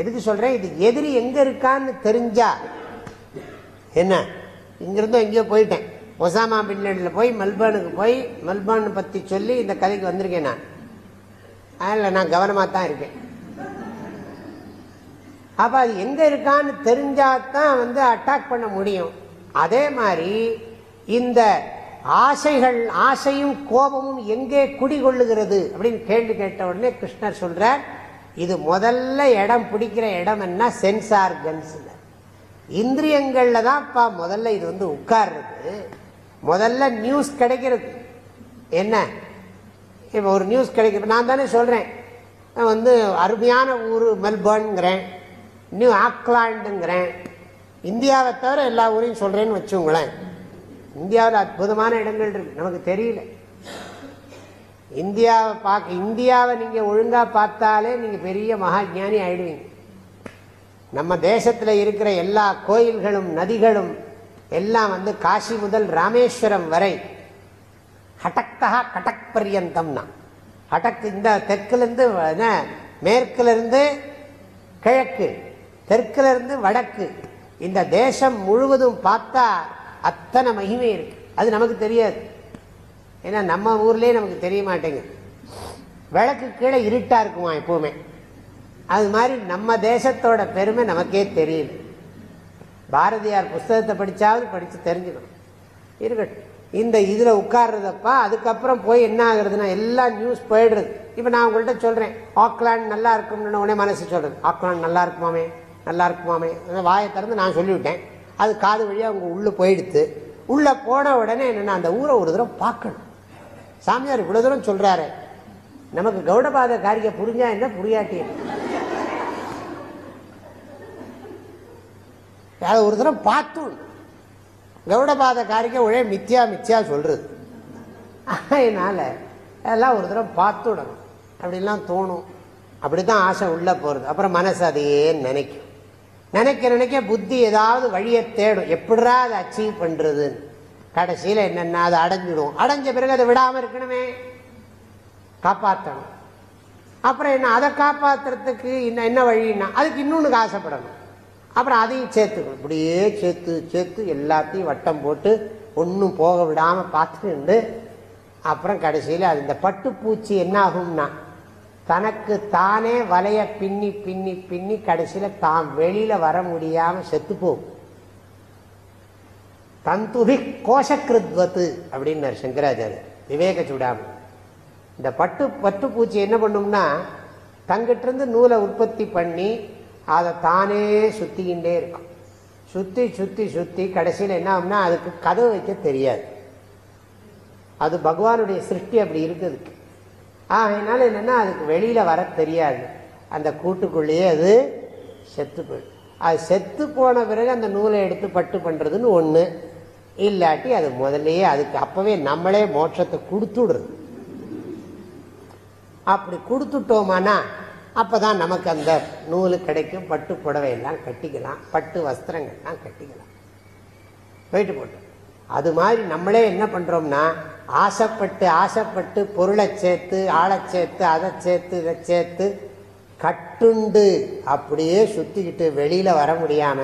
எதுக்கு சொல்றேன்? இது எதிரி எங்க இருக்கான்னு தெரிஞ்சா. என்ன? இங்கிருந்தோ எங்கேயோ போயிட்டேன். ஒசாமா பின்லேடில் போய் மெல்பர்னுக்கு போய் மெல்பர்ன் பற்றி சொல்லி இந்த கதைக்கு வந்திருக்கேன் நான். அதில் நான் கவனமாக தான் இருக்கேன். அப்போ அது எங்கே இருக்கான்னு தெரிஞ்சாதான் வந்து அட்டாக் பண்ண முடியும். அதே மாதிரி இந்த ஆசைகள் ஆசையும் கோபமும் எங்கே குடிகொள்ளுகிறது அப்படின்னு கேள்வி கேட்ட உடனே கிருஷ்ணர் சொல்றார் இது முதல்ல இடம் பிடிக்கிற இடம் என்ன? சென்சார் ஆர்கன்ஸ் இந்திரியங்களில் தான்ப்பா முதல்ல இது வந்து உட்கார்றது. முதல்ல நியூஸ் கிடைக்கிறது. என்ன? இப்போ ஒரு நியூஸ் கிடைக்கிறது நான் தானே சொல்றேன். வந்து அருமையான ஊர் மெல்பர்ன்ங்கிறேன். நியூ ஆக்லாண்டுங்கிறேன். இந்தியாவை தவிர எல்லா ஊரையும் சொல்றேன்னு வச்சுங்களேன் இந்தியாவில் அற்புதமான இடங்கள் இருக்கு. நமக்கு தெரியல. இந்தியாவை பார்க்க இந்தியாவை நீங்க ஒழுங்கா பார்த்தாலே நீங்க பெரிய மகா ஞானி ஆயிடுவீங்க. நம்ம தேசத்துல இருக்கிற எல்லா கோயில்களும் நதிகளும் எல்லாம் வந்து காசி முதல் ராமேஸ்வரம் வரை ஹடக்தா கடக் பரியந்தம்னா. ஹடக் இந்த தெற்குல இருந்து என்ன, மேற்குல இருந்து கிழக்கு தெற்குல இருந்து வடக்கு. இந்த தேசம் முழுவதும் பார்த்தா அத்தனை மகிமை இருக்கு. அது நமக்கு தெரியாது. ஏன்னா நம்ம ஊர்லேயே நமக்கு தெரிய மாட்டேங்குது. விளக்கு கீழே இருட்டா இருக்குமா எப்பவுமே? அது மாதிரி நம்ம தேசத்தோட பெருமை நமக்கே தெரியல பாரதியார் புஸ்தகத்தை படித்தாவது படித்து தெரிஞ்சுக்கணும். இருக்கட்டும். இந்த இதில் உட்கார்றதப்பா அதுக்கப்புறம் போய் என்ன ஆகுறதுன்னா எல்லா நியூஸ் போயிடுறது. இப்போ நான் உங்கள்கிட்ட சொல்கிறேன் ஆக்லாண்ட் நல்லா இருக்கும்னு உடனே மனசு சொல்றது. ஆக்லாண்ட் நல்லா இருக்குமாமே? நல்லா இருக்குமாமே? அந்த வாயை திறந்து நான் சொல்லிவிட்டேன். அது காது வழியாக அவங்க உள்ளே போயிடுத்து. உள்ளே போன உடனே என்னென்னா அந்த ஊரை ஒரு தூரம் பார்க்கணும். சாமியார் இவ்வளோ தூரம் சொல்கிறாரு நமக்கு கௌடபாத காரிகை புரிஞ்சா என்ன புரியாட்டி? அதை ஒரு தரம் பார்த்தும். கௌடபாத காரிக்கை ஒரே மித்தியா மித்தியா சொல்கிறது அதனால் அதெல்லாம் ஒரு தரம் பார்த்துடணும். அப்படிலாம் தோணும். அப்படி தான் ஆசை உள்ளே போகிறது அப்புறம் மனசு அதையே நினைக்கும். நினைக்க நினைக்க புத்தி ஏதாவது வழியை தேடும். எப்படிரா அதை அச்சீவ் பண்றதுன்னு. கடைசியில என்னென்ன அதை அடைஞ்சிடும் அடைஞ்ச பிறகு அதை விடாம இருக்கணுமே. காப்பாற்றணும் அப்புறம் என்ன? அதை காப்பாற்றுறதுக்கு இன்னும் என்ன வழின்னா அதுக்கு இன்னொன்று ஆசைப்படணும். அப்புறம் அதையும் சேர்த்துக்கணும். இப்படியே சேர்த்து சேர்த்து எல்லாத்தையும் வட்டம் போட்டு ஒன்றும் போக விடாமல் பார்த்துட்டு அப்புறம் கடைசியில் அது இந்த பட்டுப்பூச்சி என்ன ஆகும்னா தனக்கு தானே வலைய பின்னி பின்னி பின்னி கடைசியில தான் வெளியில வர முடியாம செத்து போகும். தந்துபி கோஷக்கிருத்வத்து அப்படின்னாரு சங்கராச்சாரியர். விவேக சுடாமல் இந்த பட்டு பட்டுப்பூச்சி என்ன பண்ணும்னா தங்கிட்டிருந்து நூலை உற்பத்தி பண்ணி அதை தானே சுத்திக்கிட்டே இருக்கும். சுத்தி சுத்தி சுத்தி கடைசியில் என்ன ஆகும்னா அதுக்கு கதவு வைக்க தெரியாது. அது பகவானுடைய சிருஷ்டி அப்படி இருக்குதுக்கு ஆகையினால என்னென்னா அதுக்கு வெளியில் வர தெரியாது. அந்த கூட்டுக்குள்ளேயே அது செத்து போயிடும் அது செத்து போன பிறகு அந்த நூலை எடுத்து பட்டு பண்ணுறதுன்னு ஒன்று இல்லாட்டி அது முதல்லையே அதுக்கு அப்போவே நம்மளே மோட்சத்தை கொடுத்துடுறது. அப்படி கொடுத்துட்டோமானா அப்பதான் நமக்கு அந்த நூல் கிடைக்கும். பட்டு புடவையெல்லாம் கட்டிக்கலாம். பட்டு வஸ்திரங்கள்லாம் கட்டிக்கலாம். போயிட்டு போட்டோம். அது மாதிரி நம்மளே என்ன பண்றோம்னா ஆசைப்பட்டு ஆசைப்பட்டு பொருளை சேர்த்து ஆளை சேர்த்து அதை சேர்த்து இதை சேர்த்து கட்டுண்டு அப்படியே சுத்திக்கிட்டு வெளியில வர முடியாம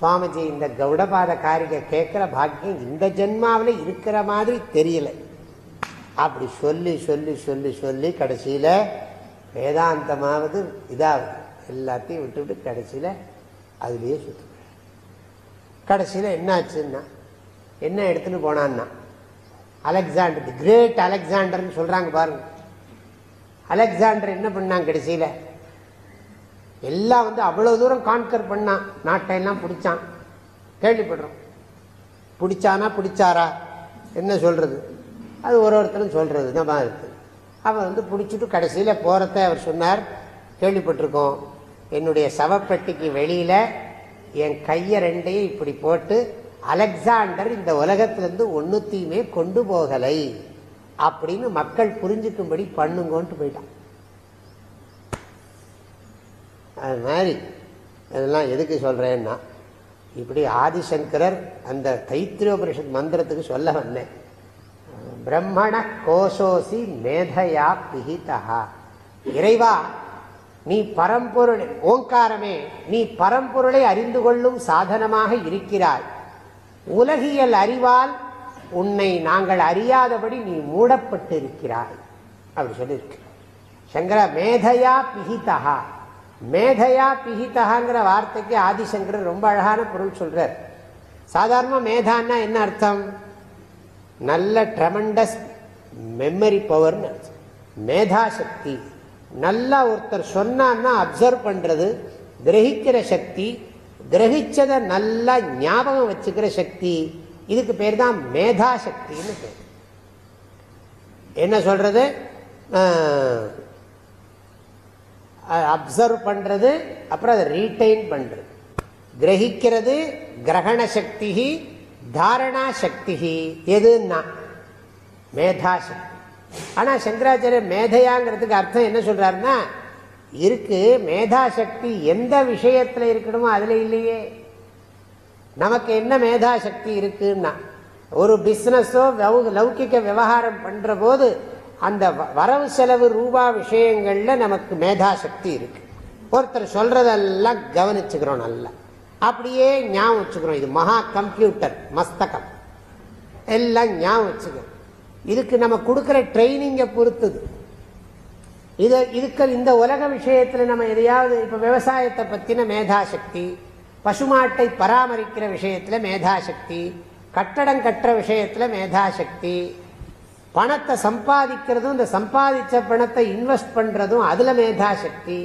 சுவாமிஜி இந்த கௌடபாத காரிகை கேட்கிற பாக்கியம் இந்த ஜென்மாவில் இருக்கிற மாதிரி தெரியல. அப்படி சொல்லி சொல்லி சொல்லி சொல்லி கடைசியில வேதாந்தமாவது இதாகுது எல்லாத்தையும் விட்டுவிட்டு கடைசியில அதுலேயே சுத்து கடைசியில என்னாச்சுன்னா என்ன எடுத்துன்னு போனான்னா? அலெக்சாண்டர் தி கிரேட் அலெக்சாண்டர்னு சொல்கிறாங்க பாருங்க. அலெக்சாண்டர் என்ன பண்ணாங்க கடைசியில்? எல்லாம் வந்து அவ்வளோ தூரம் கான்கர் பண்ணான். நாட்டையெல்லாம் பிடிச்சான். கேள்விப்படுறோம். பிடிச்சானா பிடிச்சாரா? என்ன சொல்கிறது அது ஒரு ஒருத்தரும் சொல்கிறது இந்த மாதிரி அவர் வந்து பிடிச்சிட்டு கடைசியில் போகிறத அவர் சொன்னார். கேள்விப்பட்டிருக்கோம். என்னுடைய சவப்பெட்டிக்கு வெளியில் என் கையை ரெண்டையும் இப்படி போட்டு அலெக்சாண்டர் இந்த உலகத்திலிருந்து ஒன்றுத்தையுமே கொண்டு போகலை அப்படின்னு மக்கள் புரிஞ்சுக்கும்படி பண்ணுங்கன்ட்டு போயிட்டான். அது மாதிரி இதெல்லாம் எதுக்கு சொல்கிறேன்னா இப்படி ஆதிசங்கரர் அந்த தைத்திரோபரிஷத் மந்திரத்துக்கு சொல்ல வந்தேன். பிரம்மண கோஷோசி மேதையா பிஹிதா இறைவா நீ பரம்பொருள் ஓங்காரமே நீ பரம்பொருளை அறிந்து கொள்ளும் சாதனமாக இருக்கிறாய். உலகியல் அறிவால் உன்னை நாங்கள் அறியாதபடி நீ மூடப்பட்டு இருக்கிறாய் அப்படி சொல்லியிருக்கு. சங்கர மேதையா பிஹிதா மேதையா பிஹிதகாங்கிற வார்த்தைக்கு ஆதிசங்கரர் ரொம்ப அழகான பொருள் சொல்றார். சாதாரண மேதான்னா என்ன அர்த்தம்? நல்ல ட்ரமண்டஸ் மெமரி பவர்னு அர்த்தம். மேதா சக்தி நல்லா ஒருத்தர் சொன்னான்னா அப்சர்வ் பண்ணுறது கிரகிக்கிற சக்தி கிரகிச்சதை நல்லா ஞாபகம் வச்சுக்கிற சக்தி இதுக்கு பேர் தான் மேதா சக்தின்னு பேர். என்ன சொல்றது? அப்சர்வ் பண்றது அப்புறம் அதை ரீட்டைன் பண்றது. கிரகிக்கிறது கிரகண சக்தி தாரணா சக்தி எதுன்னா? மேதா சக்தி ஆனா சங்கராச்சாரிய மேதையாங்கிறதுக்கு அர்த்தம் என்ன சொல்றாருன்னா இருக்கு. மேதாசக்தி எந்த விஷயத்தில் இருக்கணுமோ அதுல இல்லையே. நமக்கு என்ன மேதாசக்தி இருக்குன்னா ஒரு பிஸ்னஸோ லௌகிக்க விவகாரம் பண்ற போது அந்த வரவு செலவு ரூபா விஷயங்கள்ல நமக்கு மேதா சக்தி இருக்கு. ஒருத்தர் சொல்றதெல்லாம் கவனிச்சுக்கிறோம் நல்லா. அப்படியே ஞாபகம் வச்சுக்கிறோம். இது மகா கம்ப்யூட்டர் மஸ்தகம். எல்லாம் ஞாபகம் வச்சுக்கிறோம். இதுக்கு நம்ம கொடுக்குற ட்ரைனிங்கை பொறுத்தது. இது இதுக்கு இந்த உலக விஷயத்தில் நம்ம எதையாவது இப்போ விவசாயத்தை பற்றின மேதாசக்தி பசுமாட்டை பராமரிக்கிற விஷயத்தில் மேதாசக்தி கட்டடம் கட்டுற விஷயத்தில் மேதாசக்தி பணத்தை சம்பாதிக்கிறதும் இந்த சம்பாதிச்ச பணத்தை இன்வெஸ்ட் பண்ணுறதும் அதில் மேதாசக்தி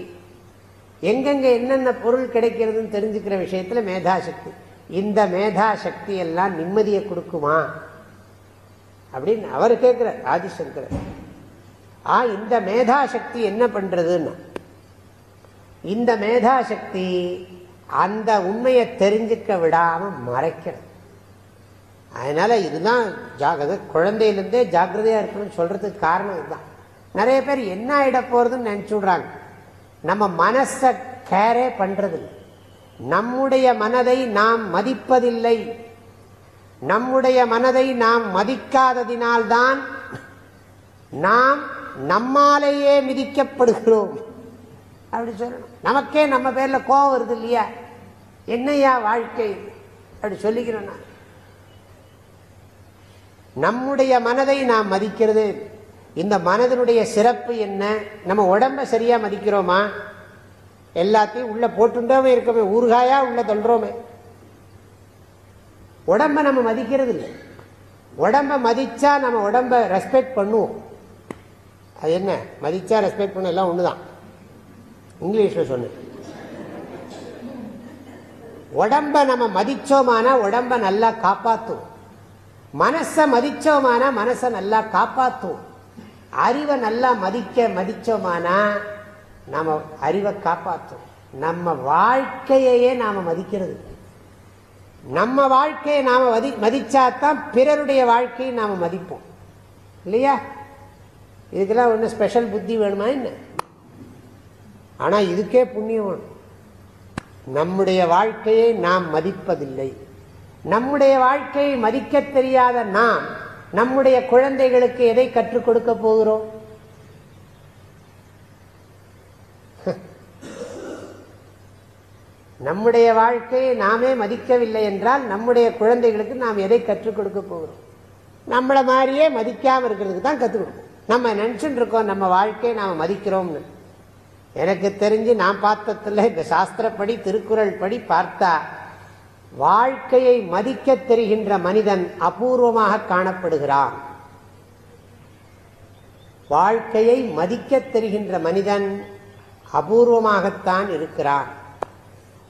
எங்கெங்கே என்னென்ன பொருள் கிடைக்கிறதுன்னு தெரிஞ்சுக்கிற விஷயத்தில் மேதாசக்தி. இந்த மேதாசக்தி எல்லாம் நிம்மதியை கொடுக்குமா? அப்படின்னு அவர் கேட்குறார் ஆதிசங்கர் ஆ இந்த மேதாசக்தி என்ன பண்றதுன்னு. இந்த மேதாசக்தி அந்த உண்மையை தெரிஞ்சுக்க விடாம மறைக்கிறது அதனால இதுதான் ஜாகிரத குழந்தையிலிருந்தே ஜாக்கிரதையாக இருக்கணும்னு சொல்றதுக்கு காரணம் இதுதான். நிறைய பேர் என்ன ஆயிட போறதுன்னு நினைச்சுடுறாங்க நம்ம மனசை கேரே பண்றது நம்முடைய மனதை நாம் மதிப்பதில்லை. நம்முடைய மனதை நாம் மதிக்காததினால்தான் நாம் நம்மாலேயே மிதிக்கப்படுகிறோம். அப்படி சொல்லணும். நமக்கே நம்ம பேர்ல கோபம் வருது இல்லையா? என்னையா வாழ்க்கை? அப்படி சொல்லிக்கிறோம் நம்முடைய மனதை நாம் மதிக்கிறது. இந்த மனதனுடைய சிறப்பு என்ன? நம்ம உடம்ப சரியா மதிக்கிறோமா? எல்லாத்தையும் உள்ள போட்டுட்டோமே இருக்கோமே. ஊறுகாயா உள்ள தொல்றோமே உடம்ப நம்ம மதிக்கிறது இல்லை உடம்ப மதிச்சா நம்ம உடம்ப ரெஸ்பெக்ட் பண்ணுவோம். அது என்ன? மதிச்சா ரெஸ்பெக்ட் பண்ண எல்லாம் ஒண்ணுதான். இங்கிலீஷ்ல சொன்ன உடம்ப நம்ம மதிச்சோமானா உடம்ப நல்லா காப்பாற்றும் மனச மதிச்சோமானா மனசை நல்லா காப்பாற்றும் அறிவை நல்லா மதிக்க மதிச்சோமானா நாம் அறிவை காப்பாற்றும் நம்ம வாழ்க்கையே நாம மதிக்கிறது. நம்ம வாழ்க்கையை நாம மதி மதிச்சாதான் பிறருடைய வாழ்க்கையை நாம மதிப்போம். இல்லையா? இதுக்கெல்லாம் ஒன்றும் ஸ்பெஷல் புத்தி வேணுமா என்ன? ஆனால் இதுக்கே புண்ணியம் வேணும். நம்முடைய வாழ்க்கையை நாம் மதிப்பதில்லை. நம்முடைய வாழ்க்கையை மதிக்க தெரியாத நாம் நம்முடைய குழந்தைகளுக்கு எதை கற்றுக் கொடுக்க போகிறோம்? நம்முடைய வாழ்க்கையை நாமே மதிக்கவில்லை என்றால் நம்முடைய குழந்தைகளுக்கு நாம் எதை கற்றுக் கொடுக்க போகிறோம்? நம்மளை மாதிரியே மதிக்காமல் இருக்கிறதுக்கு தான் கற்றுக் கொடுப்போம். நம்ம நினச்சிட்டு இருக்கோம் நம்ம வாழ்க்கையை நாம் மதிக்கிறோம்னு. எனக்கு தெரிஞ்சு நான் பார்த்ததில்ல இந்த சாஸ்திரப்படி திருக்குறள் படி பார்த்தா வாழ்க்கையை மதிக்க தெரிகின்ற மனிதன் அபூர்வமாக காணப்படுகிறான். வாழ்க்கையை மதிக்க தெரிகின்ற மனிதன் அபூர்வமாகத்தான் இருக்கிறான்.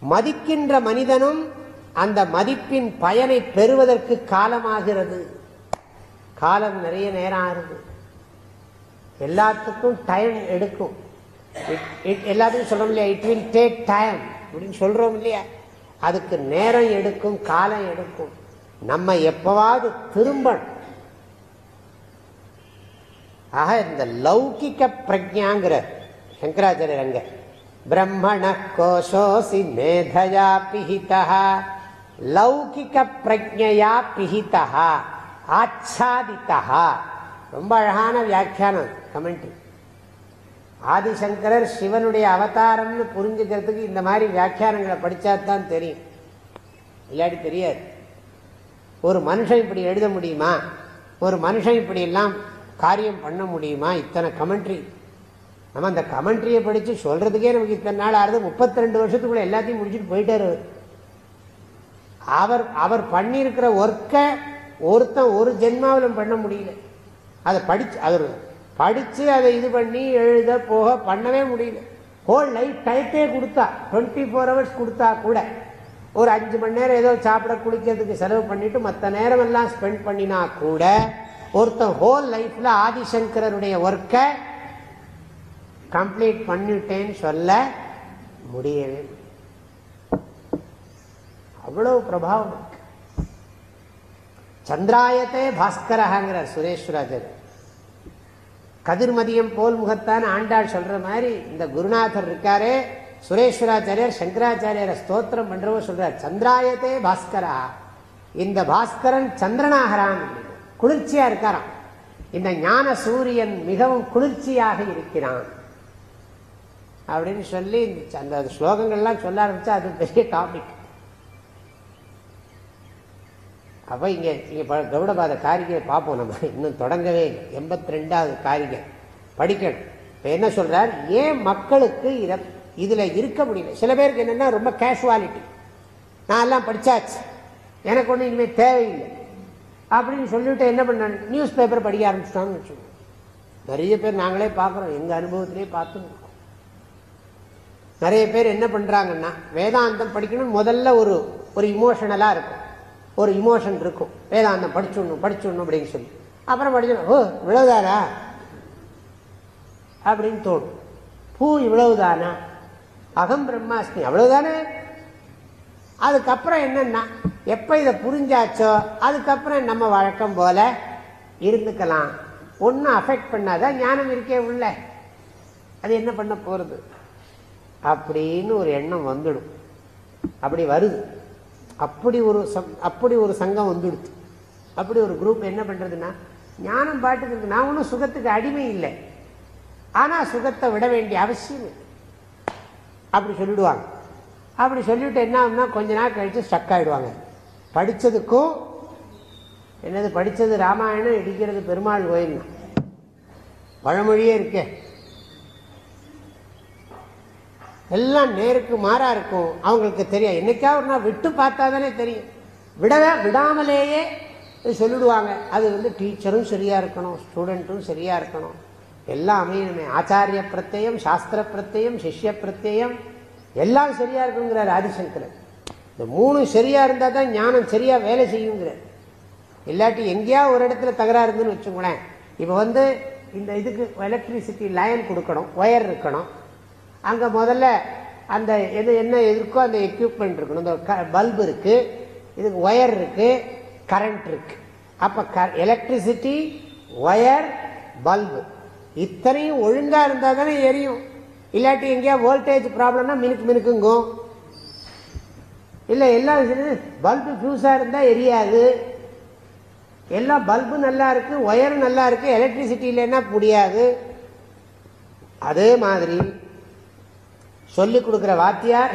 மதிக்கின்ற மனிதனும் அந்த மதிப்பின் பயனை பெறுவதற்கு காலமாகிறது. காலம் நிறைய நேரம் ஆகுது. எல்லாத்துக்கும் டைம் எடுக்கும். எல்லாத்துக்கும் சொல்றோம் இல்லையா? இட் வில் டேக் டைம் அப்படின்னு சொல்றோம் இல்லையா? அதுக்கு நேரம் எடுக்கும் காலம் எடுக்கும். நம்ம எப்பவாவது திரும்பணும். ஆக இந்த லௌகிக்க பிரஜாங்கிற சங்கராச்சாரியர் அங்க பிரம்மண கோஷோசி மேதையா பிஹிதா லௌகிக்க பிரஜையா பிஹிதா ஆச்சாதித்தா ரொம்ப அழகான வியாக்கியானம். கமெண்ட்ரி ஆதிசங்கரர் சிவனுடைய அவதாரம்னு புரிஞ்சுக்கிறதுக்கு இந்த மாதிரி வியாக்கியானங்களை படித்தா தான் தெரியும். இல்லாட்டி தெரியாது. ஒரு மனுஷன் இப்படி எழுத முடியுமா? ஒரு மனுஷன் இப்படி எல்லாம் காரியம் பண்ண முடியுமா? இத்தனை கமெண்ட்ரி. நம்ம அந்த கமெண்ட்ரியை படித்து சொல்கிறதுக்கே நமக்கு இத்தனை நாள் ஆறுது. முப்பத்தி ரெண்டு வருஷத்துக்குள்ள எல்லாத்தையும் முடிச்சுட்டு போயிட்டார் அவர் அவர் பண்ணியிருக்கிற ஒர்க்கை ஒருத்தன் ஒரு ஜென்மாவிலும் பண்ண முடியல. அதை படிச்சு அவர் படித்து அதை இது பண்ணி எழுத போக பண்ணவே முடியல. ஹோல் லைஃப் டைட்டே கொடுத்தா டுவெண்ட்டி ஃபோர் ஹவர்ஸ் கொடுத்தா கூட ஒரு அஞ்சு மணி நேரம் ஏதோ சாப்பிட குளிக்கிறதுக்கு செலவு பண்ணிட்டு மற்ற நேரம் எல்லாம் ஸ்பெண்ட் பண்ணினா கூட ஒருத்தன் ஹோல் லைஃப்ல ஆதிசங்கரருடைய ஒர்க்கை கம்ப்ளீட் பண்ணிட்டேன்னு சொல்ல முடியவே அவ்வளவு பிரபாவம் சந்திராயத்தே பாஸ்கரகாங்கிறார் சுரேஸ்வராஜர் கதிர்மதியம் போல் முகத்தான் ஆண்டாள் சொல்ற மாதிரி இந்த குருநாதர் இருக்காரே சுரேஸ்வராச்சாரியர் சங்கராச்சாரியரை ஸ்தோத்திரம் பண்றவங்க சொல்றார் சந்திராயத்தே பாஸ்கரா. இந்த பாஸ்கரன் சந்திரனாகிறான் குளிர்ச்சியா இருக்காராம். இந்த ஞான சூரியன் மிகவும் குளிர்ச்சியாக இருக்கிறான். அப்படின்னு சொல்லி அந்த ஸ்லோகங்கள்லாம் சொல்ல ஆரம்பிச்சா அது பெரிய டாபிக் அப்போ இங்கே இங்கே கவுடபாத காரிகை பார்ப்போம் நம்ம. இன்னும் தொடங்கவே இல்லை. எண்பத்தி ரெண்டாவது காரிகை. படிக்கணும். இப்போ என்ன சொல்கிறார் ஏன் மக்களுக்கு இதை இதில் இருக்க முடியல? சில பேருக்கு என்னென்னா ரொம்ப கேஷுவாலிட்டி நான் எல்லாம் படித்தாச்சு எனக்கு ஒன்றும் இனிமேல் தேவையில்லை. அப்படின்னு சொல்லிட்டு என்ன பண்ண நியூஸ் பேப்பர் படிக்க ஆரம்பிச்சிட்டான்னு வச்சுக்கோங்க. நிறைய பேர் நாங்களே பார்க்குறோம். எங்கள் அனுபவத்திலே பார்த்துருக்கோம் நிறைய பேர் என்ன பண்ணுறாங்கன்னா வேதாந்தம் படிக்கணும் முதல்ல ஒரு ஒரு இமோஷனலாக இருக்கும். ஒரு இமோஷன் இருக்கும். வேதாந்தம் படிச்சுடணும் படிச்சுடணும் அப்படின்னு சொல்லி. அப்புறம் படிச்சிடணும். ஓ இவ்வளவுதானா? அப்படின்னு தோணும். பூ இவ்வளவுதானா? அகம் பிரம்மாஸ்மி அவ்வளவுதானே? அதுக்கப்புறம் என்னன்னா எப்போ இதை புரிஞ்சாச்சோ அதுக்கப்புறம் நம்ம வழக்கம் போல இருந்துக்கலாம். ஒன்றும் அஃபெக்ட் பண்ணாதான் ஞானம் இருக்கே உள்ள. அது என்ன பண்ண போகிறது அப்படின்னு ஒரு எண்ணம் வந்துடும். அப்படி வருது. அப்படி ஒரு அப்படி ஒரு சங்கம் வந்துடுது அப்படி ஒரு குரூப் என்ன பண்ணுறதுன்னா ஞானம் பாட்டுக்கு நான் ஒன்றும் சுகத்துக்கு அடிமை இல்லை. ஆனால் சுகத்தை விட வேண்டிய அவசியம் அப்படி சொல்லிடுவாங்க. அப்படி சொல்லிவிட்டு என்ன ஆகுனா கொஞ்ச நாள் கழித்து ஸ்டக் ஆகிடுவாங்க படித்ததுக்கும் என்னது படித்தது ராமாயணம் இடிக்கிறது பெருமாள் கோயில். பழமொழியே இருக்கே. எல்லாம் நேருக்கு மாறாக இருக்கும். அவங்களுக்கு தெரியும் என்னைக்கா ஒரு நாள் விட்டு பார்த்தா தானே தெரியும். விடவே விடாமலேயே சொல்லிடுவாங்க. அது வந்து டீச்சரும் சரியாக இருக்கணும் ஸ்டூடெண்ட்டும் சரியாக இருக்கணும். எல்லாம் அமையணுமே. ஆச்சாரிய பிரத்யம் சாஸ்திர பிரத்யம் சிஷ்ய பிரத்யம் எல்லாம் சரியாக இருக்குங்கிறார் ஆதிசங்கரன் இந்த மூணு சரியாக இருந்தால் தான் ஞானம் சரியாக வேலை செய்யுங்கிறார். இல்லாட்டி எங்கேயா ஒரு இடத்துல தகராறு இருந்துன்னு வச்சுக்கோங்களேன். இப்போ வந்து இந்த இதுக்கு எலக்ட்ரிசிட்டி லைன் கொடுக்கணும் ஒயர் இருக்கணும். அங்கே முதல்ல அந்த எது என்ன இருக்கோ அந்த எக்யூப்மெண்ட் இருக்கணும் இந்த பல்பு இருக்குது இதுக்கு ஒயர் இருக்குது கரண்ட் இருக்குது அப்போ க எலக்ட்ரிசிட்டி ஒயர் பல்பு இத்தனையும் ஒழுங்காக இருந்தால் தானே எரியும். இல்லாட்டி எங்கேயா வோல்டேஜ் ப்ராப்ளம்னா மினுக்கு மினுக்குங்கும் இல்லை எல்லாம் பல்பு ஃபியூஸாக இருந்தால் எரியாது. எல்லாம் பல்பு நல்லா இருக்கு ஒயர் நல்லா இருக்கு எலக்ட்ரிசிட்டி இல்லைன்னா முடியாது அதே மாதிரி சொல்லிக் கொடுக்குற வாத்தியார்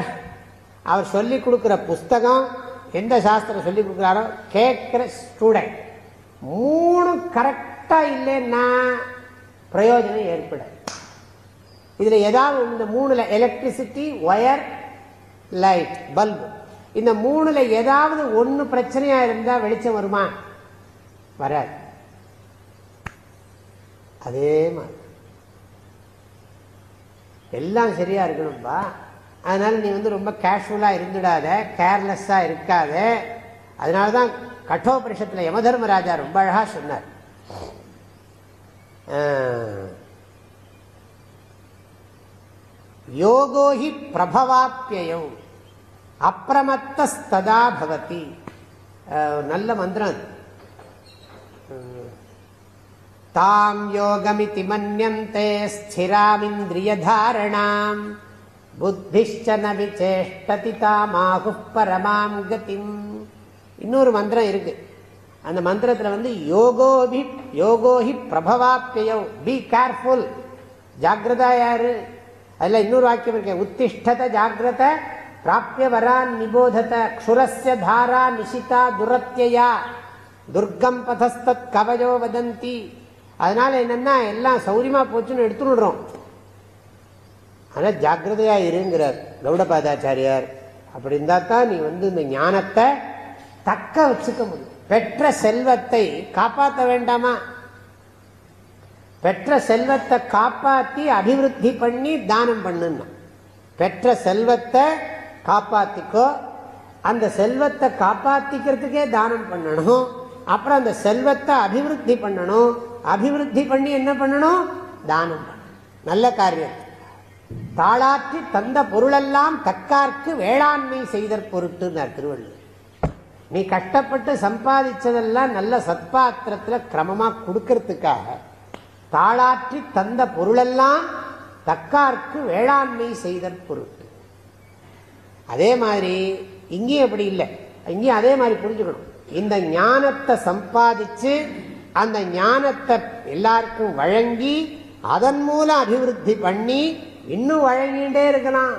அவர் சொல்லிக் கொடுக்குற புஸ்தகம் எந்த சாஸ்திரம் சொல்லிக் கொடுக்குறாரோ கேட்குற ஸ்டூடெண்ட் மூணு கரெக்டாக இல்லைன்னா பிரயோஜனம் ஏற்பட இதில் ஏதாவது இந்த மூணுல எலக்ட்ரிசிட்டி ஒயர் லைட் பல்பு இந்த மூணுல ஏதாவது ஒன்று பிரச்சனையாக இருந்தால் வெளிச்சம் வருமா? வராது. அதே மாதிரி. எல்லாம் சரியாக இருக்கணும்பா. அதனால் நீ வந்து ரொம்ப கேஷுவலாக இருந்துடாத கேர்லெஸ்ஸாக இருக்காத. அதனால தான் கட்டோபரிஷத்தில் யமதர்மராஜா ரொம்ப அழகாக சொன்னார். யோகோஹி பிரபவாப்பியம் அப்பிரமத்ததா பவதி. நல்ல மந்திரம் தாம் யோகமிதி மன்யந்தே ஸ்திராமிந்திரியதாரணாம் புத்திஷ்ட நவிச்சேஷ்டதி தாமாகு பரமாம் கதிம் இன்னொரு மந்திரம் இருக்கு அந்த மந்திரத்தில் வந்து யோகோபி யோகோஹி பிரபவாப்பியோ பி கேர்ஃபுல் ஜாகிரதா யாரு அதில் இன்னொரு வாக்கியம் இருக்கு உத்திஷ்டத ஜாகிரத பிராப்பிய வரான் நிபோதத க்ஷுரஸ்ய தாரா நிஷிதா துரத்தியா துர்க்கம் பதஸ்தத் கவஜோ வதந்தி அதனால என்னன்னா எல்லாம் சௌரியமா போச்சுன்னு எடுத்துடுறோம். ஆனால் ஜாக்கிரதையா இருங்கிறார். கௌடபாதாச்சாரியார் அப்படி இருந்தா தான் நீ வந்து இந்த ஞானத்தை தக்க வச்சுக்க முடியும். பெற்ற செல்வத்தை காப்பாற்ற வேண்டாமா? பெற்ற செல்வத்தை காப்பாற்றி அபிவிருத்தி பண்ணி தானம் பண்ணுன்னா பெற்ற செல்வத்தை காப்பாத்திக்கோ அந்த செல்வத்தை காப்பாத்திக்கிறதுக்கே தானம் பண்ணணும். அப்புறம் அந்த செல்வத்தை அபிவிருத்தி பண்ணணும். அபிவிருத்தி பண்ணி என்ன பண்ணணும்? தானம் பண்ணணும். நல்ல காரியம். தாளாற்றி தந்த பொருளெல்லாம் தக்கார்க்கு வேளாண்மை செய்தற் பொருட்டு திருவள்ளுவர். நீ கஷ்டப்பட்டு சம்பாதிச்சதெல்லாம் நல்ல சத்பாத்திரத்தில் கிரமமாக கொடுக்கறதுக்காக தாளாற்றி தந்த பொருளெல்லாம் தக்கார்க்கு வேளாண்மை செய்தற் பொருட்டு. அதே மாதிரி இங்கேயும் அப்படி இல்லை. இங்கேயும் அதே மாதிரி புரிஞ்சுக்கணும். இந்த ஞானத்தை சம்பாதிச்சு அந்த ஞானத்தை எல்லாருக்கும் வழங்கி அதன் மூலம் அபிவிருத்தி பண்ணி இன்னும் வழங்கிட்டே இருக்கலாம்.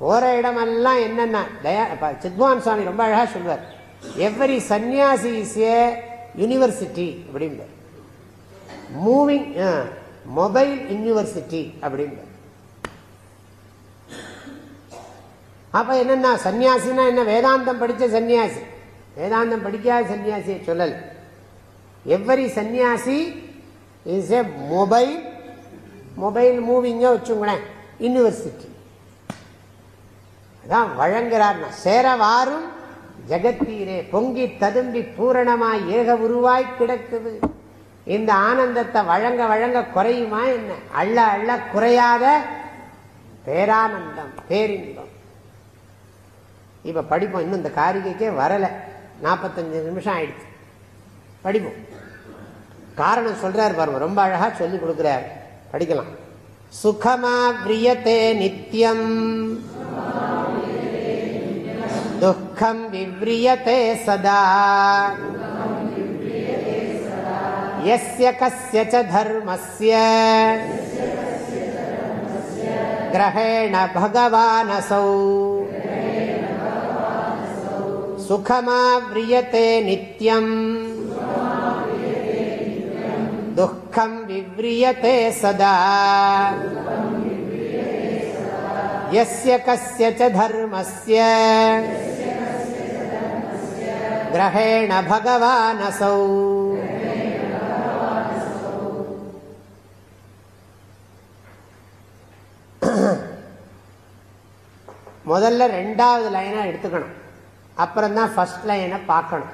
போற இடமெல்லாம் என்னென்ன? சித்வான் சுவாமி ரொம்ப அழகா சொல்வார். எவ்ரி சன்னியாசி இஸ் ஏ யூனிவர்சிட்டி அப்படின்ற மூவிங் மொபைல் யூனிவர்சிட்டி அப்படின்ற அப்ப என்னன்னா சன்னியாசினா என்ன? வேதாந்தம் படிச்ச சன்னியாசி வேதாந்தம் படிக்காத சன்னியாசியை சொல்லல். எவ்வரி சன்னியாசி இஸ் ஏ மொபைல் மொபைல் மூவிங்க வச்சுங்களேன் யூனிவர்சிட்டி அதான் வழங்குறார். சேரவாரும் ஜெகத்தீரே பொங்கி ததும்பி பூரணமாய் ஏக உருவாய் கிடக்குது. இந்த ஆனந்தத்தை வழங்க வழங்க குறையுமா என்ன? அள்ள அள்ள குறையாத பேரானந்தம் பேரின்பம். இப்ப படிப்போம் இன்னும் இந்த காரிகைக்கே வரல. நாற்பத்தஞ்சு நிமிஷம் ஆயிடுச்சு. படிப்போம். காரணம் சொல்றார் பாருங்க ரொம்ப அழகா சொல்லி கொடுக்குறார். படிக்கலாம். சுகமா விரியத்தே நித்தியம் துக்கம் விவ்ரியத்தே சதா. எஸ்ய கஸ்ய ச தர்மஸ்ய. கிரகேண பகவானசௌ. सुखमाव्रियते नित्यम् दुःखं विव्रियते सदा यस्य कस्य च धर्मस्य ग्रहेण भगवानसौ முதல்ல ரெண்டாவது லைனை எடுத்துக்கணும் அப்புறம் தான் ஃபர்ஸ்ட் லைனை பார்க்கணும்.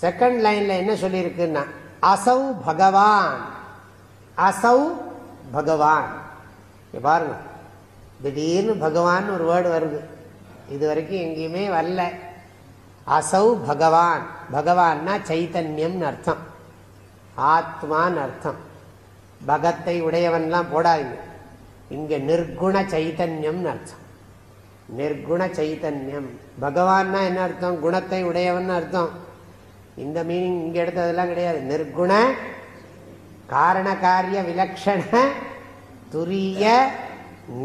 செகண்ட் லைன்ல என்ன சொல்லியிருக்குன்னா அசௌ பகவான் அசௌ பகவான். பாருங்க. திடீர்னு பகவான் ஒரு வேர்டு வருது. இது வரைக்கும் எங்கேயுமே வரல. அசௌ பகவான். பகவான்னா சைத்தன்யம்னு அர்த்தம். ஆத்மான்னு அர்த்தம். பகத்தை உடையவன்லாம் போடாதீங்க. இங்கே நிர்குண சைத்தன்யம்னு அர்த்தம். நிர்குண சைத்தன்யம் பகவான்னா என்ன அர்த்தம்? குணத்தை உடையவன் அர்த்தம். இந்த மீனிங் இங்க எடுத்ததெல்லாம் கிடையாது. நிர்குண காரண காரிய விலக்ஷண துரிய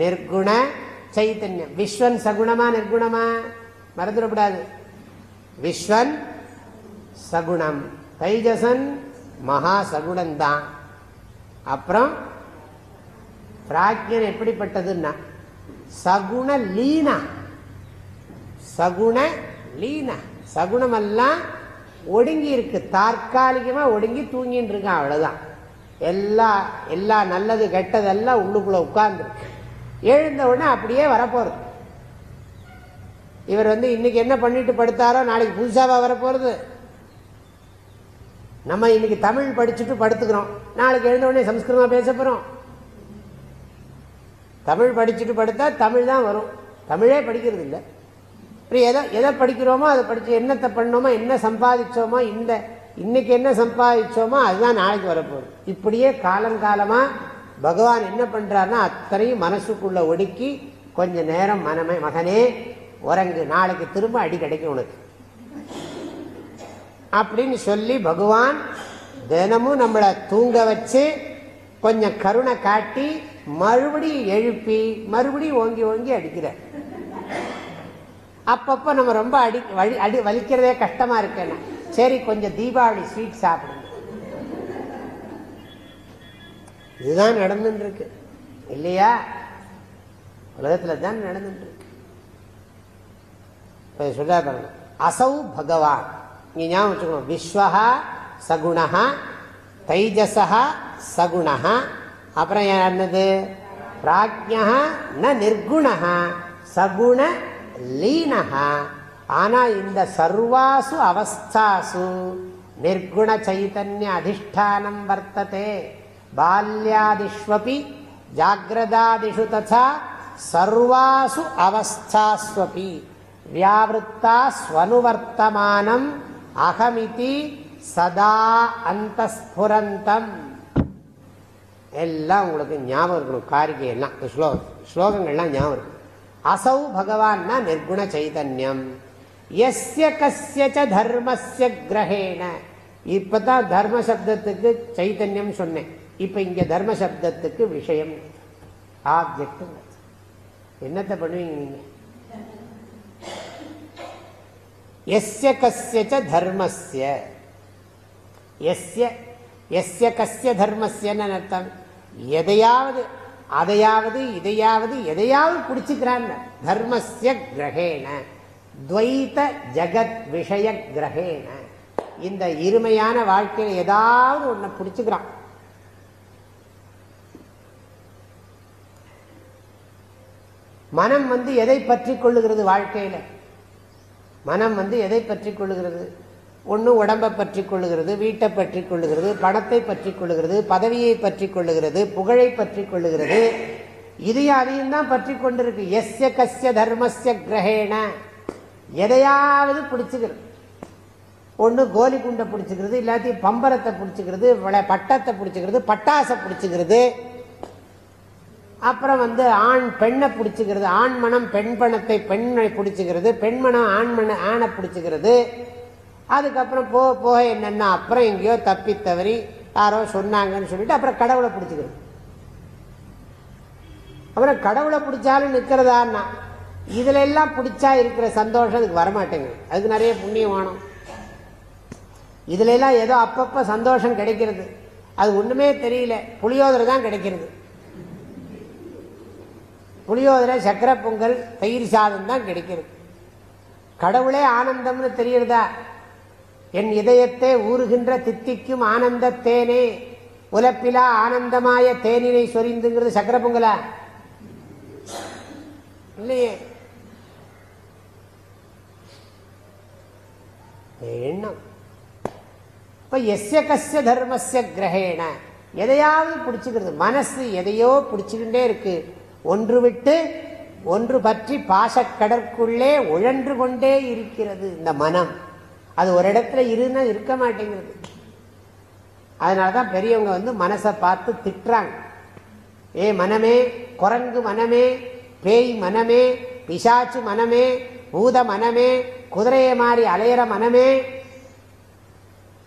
நிர்குண சைத்தன்யம் விஸ்வன் சகுணமா நிர்குணமா? மறந்துடக்கூடாது. விஸ்வன் சகுணம். தைஜசன் மகா சகுணம் தான் அப்புறம் பிராக்யன் எப்படிப்பட்டதுன்னா சகுண லீனா. சகுண லீனா. சகுணமெல்லாம் ஒடுங்கி இருக்கு. தற்காலிகமாக ஒடுங்கி தூங்கின்னு இருக்கான் அவ்வளோதான் எல்லா எல்லா நல்லது கெட்டதெல்லாம் உள்ளுக்குள்ளே உட்கார்ந்துருக்கு. எழுந்த உடனே அப்படியே வரப்போகிறது இவர் வந்து இன்னைக்கு என்ன பண்ணிட்டு படுத்தாரோ நாளைக்கு புதுசாவா வரப்போறது. நம்ம இன்னைக்கு தமிழ் படிச்சுட்டு படுத்துக்கிறோம். நாளைக்கு எழுந்த உடனே சம்ஸ்கிருதமா பேச போறோம். தமிழ் படிச்சுட்டு படுத்தா தமிழ் தான் வரும். தமிழே படிக்கிறது இல்லை அப்புறம் எதை எதை படிக்கிறோமோ அதை படிச்சு என்னத்தை பண்ணோமோ என்ன சம்பாதிச்சோமோ இந்த இன்னைக்கு என்ன சம்பாதிச்சோமோ அதுதான் நாளைக்கு வரப்போகுது. இப்படியே காலங்காலமாக பகவான் என்ன பண்ணுறாருன்னா அத்தனையும் மனசுக்குள்ளே ஒடுக்கி கொஞ்ச நேரம் மனமே மகனே உறங்கு நாளைக்கு திரும்ப அடி கிடைக்கும் உனக்கு. அப்படின்னு சொல்லி பகவான் தினமும் நம்மளை தூங்க வச்சு கொஞ்சம் கருணை காட்டி மறுபடியும் எழுப்பி மறுபடியும் ஓங்கி ஓங்கி அடிக்கிற. அப்பப்ப நம்ம ரொம்ப அடி வலி அடி வலிக்கிறதே கஷ்டமா இருக்கேன்னு. சரி கொஞ்சம் தீபாவளி ஸ்வீட் சாப்பிடுங்க இதுதான் நடந்துட்டு இருக்கு இல்லையா? உலகத்துல தான் நடந்துட்டு இருக்கு இப்ப பாருங்க. அசௌ பகவான். நீங்க ஞாபகம் வச்சுக்கணும். விஸ்வஹா சகுணஹா தைஜசா சகுணஹா. அப்புறம் என்னது? பிராஜ்யா ந நிர்குணஹா சகுண லீனஹா. ஆனா இந்த சர்வாசு அவஸ்தாசு நிர்குண சைதன்ய அதிஷ்டானம் வர்த்ததே. பால்யாதிஷ்வபி ஜாகிரதாதிஷு ததா சர்வாசு அவஸ்தாஸ்வபி. வியாவிருத்தா ஸ்வனுவர்த்தமானம் அகமிதி சதா அந்தஸ்புரந்தம். எல்லாம் உங்களுக்கு ஞாபகம் இருக்கணும். காரிகை எல்லாம் ஸ்லோகம் ஸ்லோகங்கள்லாம் ஞாபகம் இருக்கணும் அசௌ பகவான்னா நிர்குண சைதன்யம். எஸ்ய கஸ்யச்ச தர்மஸ்ய கிரகேண இப்பதான் தர்ம சப்தத்துக்கு சைத்தன்யம் சொன்னேன். இப்ப இங்க தர்ம சப்தத்துக்கு விஷயம். ஆப்ஜெக்ட் என்னத்தை பண்ணுவீங்க நீங்க? எஸ்ய கஸ்யச்ச தர்மஸ்ய. எஸ்ய எஸ்ய கசிய தர்மஸ்யன்னு அர்த்தம்? எதையாவது அதையாவது இதையாவது எதையாவது பிடிச்சிக்கிறான் தர்மஸ்ய கிரகேண துவைத்த ஜகத் விஷய கிரகேண இந்த இருமையான வாழ்க்கையில் ஏதாவது ஒன்றை பிடிச்சுக்கிறான். மனம் வந்து எதை பற்றி கொள்ளுகிறது வாழ்க்கையில? மனம் வந்து எதை பற்றி கொள்ளுகிறது? ஒன்று உடம்பை பற்றி கொள்ளுகிறது வீட்டை பற்றி கொள்ளுகிறது பணத்தை பற்றி கொள்ளுகிறது பதவியை பற்றி கொள்ளுகிறது புகழை பற்றி கொள்ளுகிறது. இது அதையும் தான் பற்றி கொண்டிருக்கு. எஸ்ய கஸ்ய தர்மஸ்ய கிரகேண. எதையாவது பிடிச்சுக்கிறது. ஒன்று கோலி குண்டை பிடிச்சிக்கிறது இல்லாத்தையும் பம்பரத்தை பிடிச்சிக்கிறது பட்டத்தை பிடிச்சிக்கிறது பட்டாசை பிடிச்சிக்கிறது. அப்புறம் வந்து ஆண் பெண்ணை பிடிச்சிக்கிறது ஆண் மனம் பெண் பணத்தை பெண்ணை பிடிச்சிக்கிறது பெண் மனம் ஆண் மன ஆணை பிடிச்சிக்கிறது. அதுக்கப்புறம் போக போக என்னென்னா அப்புறம் எங்கேயோ தப்பி தவறி யாரோ சொன்னாங்கன்னு சொல்லிட்டு அப்புறம் கடவுளை பிடிச்சிக்கிறது அப்புறம் கடவுளை பிடிச்சாலும் நிற்கிறதான்னா இதுல எல்லாம் பிடிச்சா இருக்கிற சந்தோஷம் அதுக்கு வரமாட்டேங்குது. அதுக்கு நிறைய புண்ணியம் வேணும். இதுல எல்லாம் ஏதோ அப்பப்போ சந்தோஷம் கிடைக்கிறது. அது ஒண்ணுமே தெரியல. புளியோதரை தான் கிடைக்கிறது. புளியோதரை சக்கரை பொங்கல் தயிர் சாதம் தான் கிடைக்கிறது. கடவுளே ஆனந்தம்னு தெரியறதா? என் இதயத்தை ஊறுகின்ற தித்திக்கும் ஆனந்த தேனே. உலப்பிலா ஆனந்தமாய தேனினை சொரிந்துங்கிறது சக்கர பொங்கலா? இல்லையே. எண்ணம். இப்ப எஸ்ய கஸ்ய தர்மஸ்ய கிரகேண. எதையாவது பிடிச்சுக்கிறது. மனசு எதையோ பிடிச்சுக்கிட்டே இருக்கு. ஒன்று விட்டு ஒன்று பற்றி பாசக்கடற்குள்ளே உழன்று கொண்டே இருக்கிறது இந்த மனம். அது ஒரு இடத்துல இருன்னா இருக்க மாட்டேங்கிறது அதனாலதான் பெரியவங்க வந்து மனசை பார்த்து திட்டுறாங்க. ஏ மனமே குரங்கு மனமே பேய் மனமே பிசாச்சு மனமே பூத மனமே குதிரையை மாறி அலையிற மனமே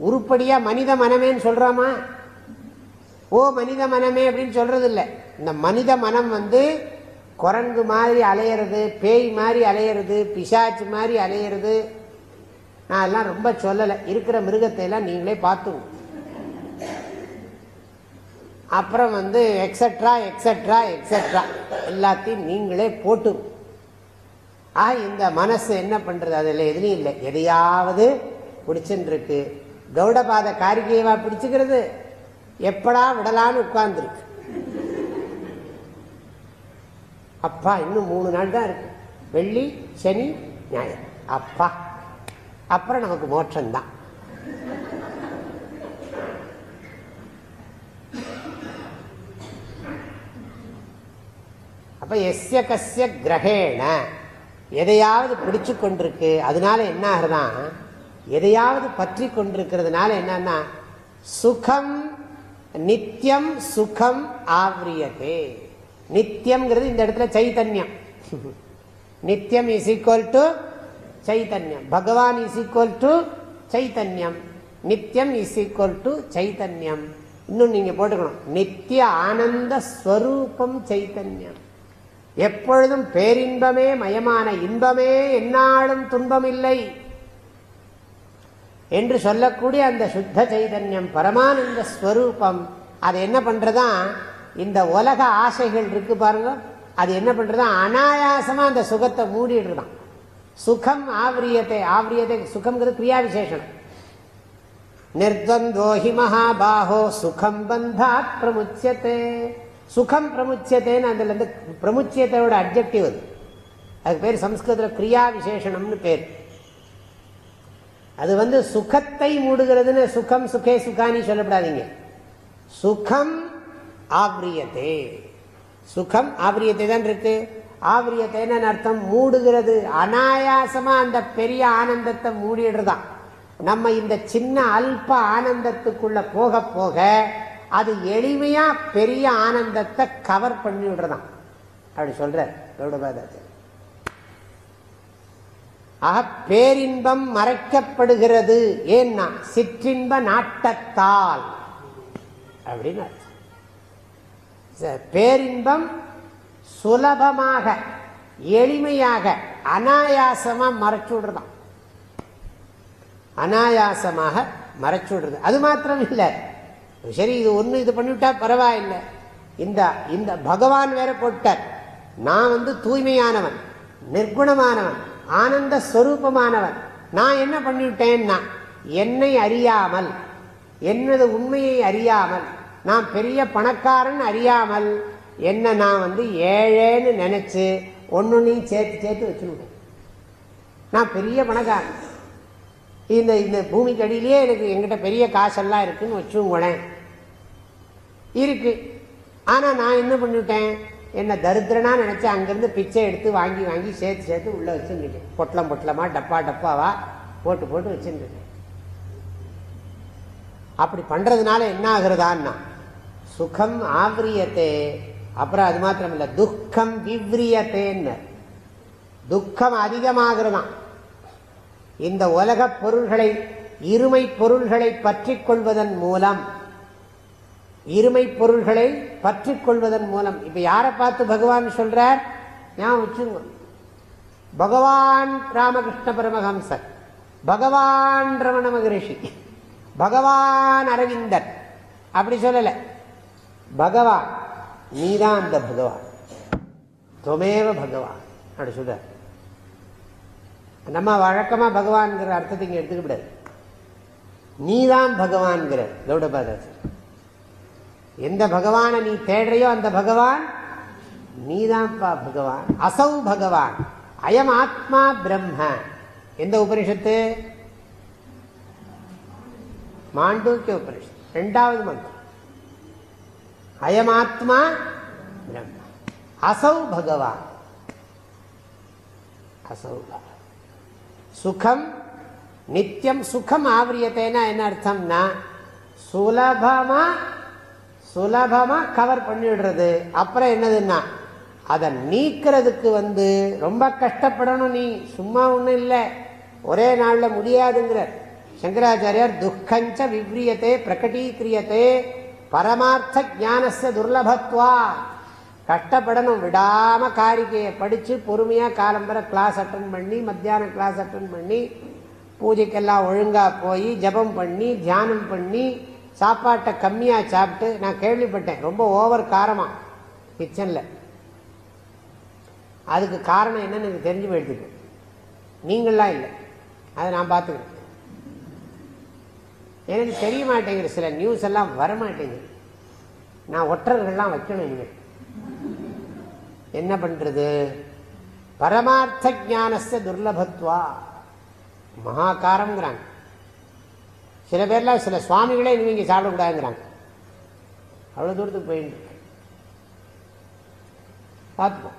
உருப்படியா மனித மனமேன்னு சொல்றோமா? ஓ மனித மனமே அப்படின்னு சொல்றது இல்லை இந்த மனித மனம் வந்து குரங்கு மாதிரி அலையிறது பேய் மாதிரி அலையிறது பிசாச்சு மாதிரி அலையிறது நான் எல்லாம் ரொம்ப சொல்லலை. இருக்கிற மிருகத்தை எல்லாம் நீங்களே பார்த்துங்க அப்புறம் வந்து எக்ஸட்ரா எக்ஸட்ரா எக்ஸட்ரா எல்லாத்தையும் நீங்களே போட்டு ஆ இந்த மனசு என்ன பண்றது? அதில் எதுலையும் இல்லை. எதையாவது பிடிச்சுருக்கு கௌடபாத காரிகையவா பிடிச்சுக்கிறது? எப்படா விடலான்னு உட்கார்ந்துருக்கு. அப்பா இன்னும் மூணு நாள் தான் இருக்கு. வெள்ளி சனி ஞாயிறு. அப்பா. அப்புறம் நமக்கு மோட்சம்தான். அப்ப எஸ்ய கசிய கிரகேண. எதையாவது பிடிச்சு கொண்டிருக்கு அதனால என்ன ஆகுதான் எதையாவது பற்றி கொண்டிருக்கிறதுனால என்னன்னா சுகம் நித்தியம் சுகம் ஆவரியதே. நித்தியம்ங்கிறது இந்த இடத்துல சைத்தன்யம் நித்தியம் இஸ் ஈக்குவல் டு சைத்தன்யம் பகவான் இஸ் ஈக்குவல் டு சைத்தன்யம் நித்தியம் இஸ் ஈக்குவல் டு சைத்தன்யம் இன்னும் நீங்க போட்டுக்கணும். நித்திய ஆனந்த ஸ்வரூபம் சைத்தன்யம் எப்பொழுதும் பேரின்பமே மயமான இன்பமே என்னாலும் துன்பமில்லை. என்று சொல்லக்கூடிய அந்த சுத்த சைதன்யம் பரமானந்த ஸ்வரூபம் அது என்ன பண்றதான் இந்த உலக ஆசைகள் இருக்கு பாருங்க. அது என்ன பண்றதான் அனாயாசமா அந்த சுகத்தை மூடிடுறான் சுகம் ஆவரியத்தை ஆவரியத்தை சுகம்ங்கிறது கிரியா விசேஷனம் நிர்தந்தோஹி மகாபாஹோ சுகம் பந்தாத் பிரமுச்சியத்தே சுகம் பிரமுச்சியத்தேன்னு அதுல இருந்து பிரமுச்சியத்தோட அப்ஜெக்டிவ் அது. அதுக்கு பேர் சம்ஸ்கிருதத்தில் கிரியா விசேஷனம்னு பேர். அது வந்து சுகத்தை மூடுகிறதுன்னு சுகம் சுகே சுகானி சொல்லப்படாதீங்க. சுகம் ஆவரியத்தே சுகம் ஆவரியத்தை தான் இருக்கு. ஆவரியத்தைன்னு அர்த்தம்? மூடுகிறது. அனாயாசமா அந்த பெரிய ஆனந்தத்தை மூடிடுறதான் நம்ம இந்த சின்ன அல்ப ஆனந்தத்துக்குள்ள போக போக அது எளிமையா பெரிய ஆனந்தத்தை கவர் பண்ணி விடுறதான் அப்படி சொல்ற கௌடபாதாச்சார். ஆக பேரின்பம் மறைக்கப்படுகிறது. ஏன்னா சிற்றின்ப நாட்டத்தால். அப்படின்னு பேரின்பம் சுலபமாக எளிமையாக அனாயாசமா மறைச்சு அனாயாசமாக மறைச்சு விடுறது. அது மாத்திரம் இல்லை. சரி இது ஒன்று இது பண்ணிவிட்டா பரவாயில்லை. இந்த இந்த பகவான் வேற போட்டார். நான் வந்து தூய்மையானவன் நிர்குணமானவன் ஆனந்த ஸ்வரூபமானவன். நான் என்ன பண்ணிவிட்டேன்னா என்னை அறியாமல் என்னது உண்மையை அறியாமல் நான் பெரிய பணக்காரன் அறியாமல் என்ன நான் வந்து ஏழேன்னு நினைச்சு ஒன்னொன்னையும் சேர்த்து சேர்த்து வச்சுருவேன் நான் பெரிய பணக்காரன். இந்த இந்த பூமிக்கு அடியிலேயே எனக்கு எங்கிட்ட பெரிய காசெல்லாம் இருக்குன்னு வச்சுங்களேன் இருக்கு. ஆனால் நான் என்ன பண்ணிவிட்டேன் என்ன தரித்திரனா நினைச்சு அங்கிருந்து பிச்சை எடுத்து வாங்கி வாங்கி சேர்த்து சேர்த்து உள்ள வச்சுருக்கேன் பொட்டலம் பொட்டலமா டப்பா டப்பாவா போட்டு போட்டு வச்சுருக்கேன் அப்படி பண்றதுனால என்ன ஆகுறதான்னா சுகம் ஆவரியத்தே. அப்புறம் அது மாத்திரம் இல்லை துக்கம் விவ்ரியத்தேன்னு. துக்கம் அதிகமாகிறதாம் இந்த உலக பொருள்களை இருமை பொருள்களை பற்றி கொள்வதன் மூலம் இருமை பொருள்களை பற்றி கொள்வதன் மூலம் இப்ப யாரை பார்த்து பகவான் சொல்றார்? ஞாபகம் வச்சுங்க. பகவான் ராமகிருஷ்ண பரமஹம்சர் பகவான் ரமண மகரிஷி பகவான் அரவிந்தன் அப்படி சொல்லல. பகவான் நீதான் அந்த பகவான். துவமேவ பகவான். அப்படி சொல்றார் நம்ம வழக்கமா பகவான்ங்கிற அர்த்தத்தை இங்க எடுத்துக்க கூடாது. நீதான் பகவான்கிற கௌடபாதாசர் எந்த பகவானை நீ தேடுறையோ அந்த பகவான் நீதான்ப்பா பகவான். அசௌ பகவான். அயம் ஆத்மா பிரம்ம. எந்த உபனிஷத்து? மாண்டூக்கிய உபனிஷத்து. ரெண்டாவது மந்திரம். அயமாத்மா பிரம்ம. அசௌ பகவான். அசௌ சுகம் நித்தியம் சுகம் ஆவரியத்தைனா என்ன அர்த்தம்னா சுலபமா சுலபமா கவர் பண்ணிடுறது அப்புறம் என்னதுன்னா அதை நீக்கிறதுக்கு வந்து ரொம்ப கஷ்டப்படணும் நீ. சும்மா ஒன்றும் இல்லை. ஒரே நாளில் முடியாதுங்கிற. சங்கராச்சாரியார் துக்கஞ்ச விவ்ரியத்தே பிரகடீக்கிரியத்தே பரமார்த்த ஜானச துர்லபத்வா. கஷ்டப்படணும் விடாம காரிக்கையை படிச்சு பொறுமையா காலம்பர கிளாஸ் அட்டன் பண்ணி மத்தியான கிளாஸ் அட்டன் பண்ணி பூஜைக்கெல்லாம் ஒழுங்கா போய் ஜபம் பண்ணி தியானம் பண்ணி சாப்பாட்டை கம்மியா சாப்பிட்டு நான் கேள்விப்பட்டேன் ரொம்ப ஓவர் காரமா கிச்சன்ல அதுக்கு காரணம் என்னன்னு எனக்கு தெரிஞ்சு போயிடுது. நீங்களாம் இல்லை. அதை நான் பார்த்துக்கிறேன். எனக்கு தெரிய மாட்டேங்குது சில நியூஸ் எல்லாம் வர மாட்டேங்குது நான் ஒற்றர்கள்லாம் வைக்கணும் இனிமேல் என்ன பண்றது? பரமார்த்த ஜானச துர்லபத்வா. மகாகாரம்ங்கிறாங்க. சில பேர்லாம் சில சுவாமிகளே இனிமே இங்கே சாப்பிடக்கூடாதுங்கிறாங்க. அவ்வளோ தூரத்துக்கு போயிட்டு பார்த்துப்போம்.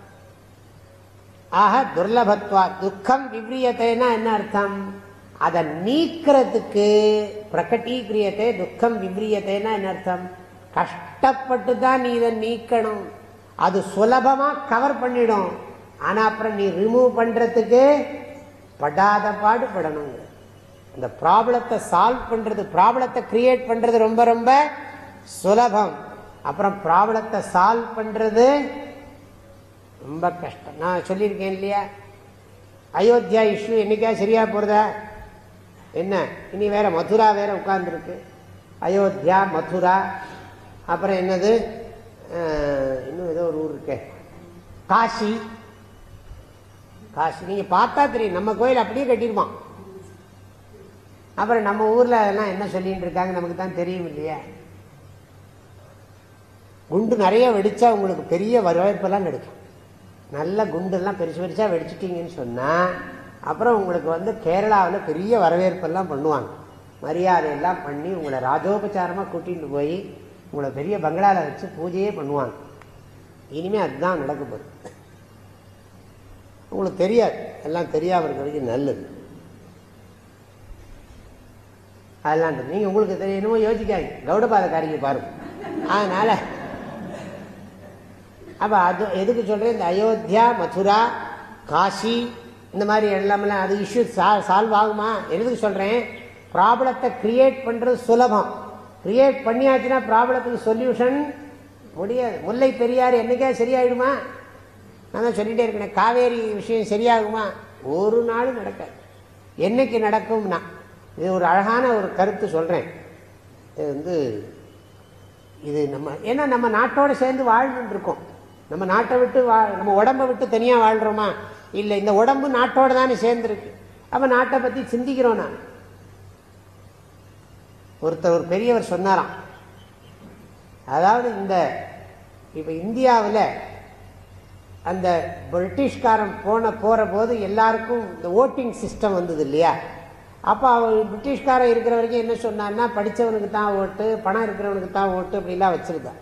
ஆக துர்லபத்வா துக்கம் விவ்ரியத்தைன்னா என்ன அர்த்தம்? அதை நீக்கிறதுக்கு பிரகட்டீக்கிரியத்தை துக்கம் விவ்ரியத்தைன்னா என்ன அர்த்தம்? கஷ்டப்பட்டு தான் நீ இதை நீக்கணும். அது சுலபமா கவர் பண்ணிடும். ஆனா அப்புறம் நீ ரிமூவ் பண்றதுக்கு படாத பாடுபடணும் இந்த ப்ராப்ளத்தை சால்வ் பண்றது ப்ராப்ளத்தை கிரியேட் பண்றது ரொம்ப ரொம்ப சுலபம். அப்புறம் ப்ராப்ளத்தை சால்வ் பண்றது ரொம்ப கஷ்டம். நான் சொல்லியிருக்கேன் இல்லையா? அயோத்தியா இஷ்யூ என்னைக்கா சரியா போறதா? என்ன? இனி வேற மதுரா வேற உட்கார்ந்துருக்கு. அயோத்தியா மதுரா அப்புறம் என்னது? இன்னும் ஏதோ ஒரு ஊர் இருக்கே. காசி. காசி. நீங்க பார்த்தா தெரியும். நம்ம கோயில் அப்படியே கட்டிருப்பான் அப்புறம் நம்ம ஊர்ல அதெல்லாம் என்ன சொல்லிட்டு இருக்காங்க நமக்கு தான் தெரியும் இல்லையா? குண்டு நிறைய வெடிச்சா உங்களுக்கு பெரிய வரவேற்பெல்லாம் கிடைக்கும். நல்ல குண்டெல்லாம் பெருசு பெருசா வெடிச்சிட்டீங்கன்னு சொன்னா அப்புறம் உங்களுக்கு வந்து கேரளாவில் பெரிய வரவேற்பெல்லாம் பண்ணுவாங்க. மரியாதையெல்லாம் பண்ணி உங்களை ராஜோபச்சாரமாக கூட்டிகிட்டு போய் உங்களை பெரிய பங்களாவில் வச்சு பூஜையே பண்ணுவாங்க. இனிமேல் அதுதான் நடக்க போகுது. உங்களுக்கு தெரியாது. எல்லாம் தெரியாமல் இருக்க வரைக்கும் நல்லது. அதெல்லாம் நீங்கள் உங்களுக்கு தெரியணுமோ யோசிக்காங்க கௌடபாதக்காரிங்க பாருங்க. அதனால் அப்போ அது எதுக்கு சொல்கிறேன் இந்த அயோத்தியா மதுரா காசி இந்த மாதிரி எல்லாமெல்லாம் அது இஷ்யூ சால்வ் ஆகுமா? எதுக்கு சொல்கிறேன் ப்ராப்ளத்தை கிரியேட் பண்ணுறது சுலபம். கிரியேட் பண்ணியாச்சுன்னா ப்ராப்ளத்துக்கு சொல்யூஷன் முடியாது. முல்லை பெரியார் என்னைக்கா சரியாயிடுமா? நான் தான் சொல்லிகிட்டே இருக்கேன் காவேரி விஷயம் சரியாகுமா? ஒரு நாளும் நடக்காது. என்னைக்கு நடக்கும்னா இது ஒரு அழகான ஒரு கருத்து சொல்கிறேன் இது வந்து இது நம்ம ஏன்னா நம்ம நாட்டோடு சேர்ந்து வாழ்ந்துட்டு இருக்கோம். நம்ம நாட்டை விட்டு வா நம்ம உடம்பை விட்டு தனியாக வாழ்கிறோமா இல்லை இந்த உடம்பு நாட்டோட தானே சேர்ந்துருக்கு. அப்போ நாட்டை பற்றி சிந்திக்கிறோம் நான் ஒருத்தர் ஒரு பெரியவர் சொன்னாராம். அதாவது இந்த இப்போ இந்தியாவில் அந்த பிரிட்டிஷ்காரன் போன போகிற போது எல்லாருக்கும் இந்த ஓட்டிங் சிஸ்டம் வந்தது இல்லையா? அப்போ அவர் பிரிட்டிஷ்காரன் இருக்கிற வரைக்கும் என்ன சொன்னான்னா படித்தவனுக்கு தான் ஓட்டு பணம் இருக்கிறவனுக்கு தான் ஓட்டு அப்படிலாம் வச்சுருந்தான்.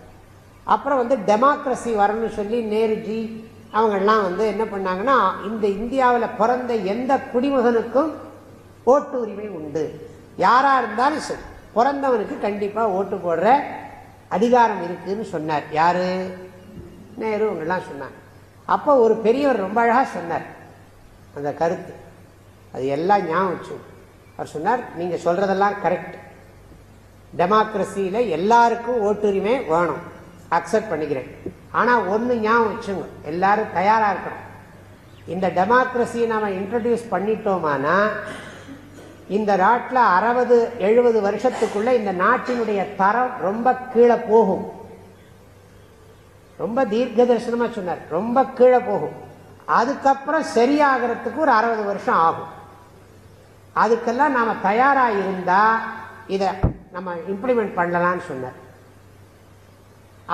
அப்புறம் வந்து டெமோக்ரஸி வரணும்னு சொல்லி நேருஜி அவங்கெல்லாம் வந்து என்ன பண்ணாங்கன்னா இந்த இந்தியாவில் பிறந்த எந்த குடிமகனுக்கும் ஓட்டு உரிமை உண்டு. யாராக இருந்தாலும் சரி பிறந்தவனுக்கு கண்டிப்பாக ஓட்டு போடுற அதிகாரம் இருக்குதுன்னு சொன்னார். யாரு? நேரு இவங்கெல்லாம் சொன்னாங்க. அப்போ ஒரு பெரியவர் ரொம்ப அழகாக சொன்னார். அந்த கருத்து. அது எல்லாம் ஞாபகம் வச்சு அவர் சொன்னார் நீங்கள் சொல்கிறதெல்லாம் கரெக்ட் டெமோக்ரஸியில் எல்லாருக்கும் ஓட்டுரிமை வேணும். அக்செப்ட் பண்ணிக்கிறேன். ஆனால் ஒன்று ஞாபகம் வச்சுங்க. எல்லாரும் தயாராக இருக்கணும். இந்த டெமோக்ரஸியை நாம் இன்ட்ரடியூஸ் பண்ணிட்டோமானா இந்த நாட்டில் அறுபது எழுபது வருஷத்துக்குள்ளே இந்த நாட்டினுடைய தரம் ரொம்ப கீழே போகும். ரொம்ப தீர்க்க தரிசனமாக சொன்னார். ரொம்ப கீழே போகும். அதுக்கப்புறம் சரியாகிறதுக்கு ஒரு அறுபது வருஷம் ஆகும். அதுக்கெல்லாம் நாம் தயாராக இருந்தால் இதை நம்ம இம்ப்ளிமெண்ட் பண்ணலாம்னு சொன்னார்.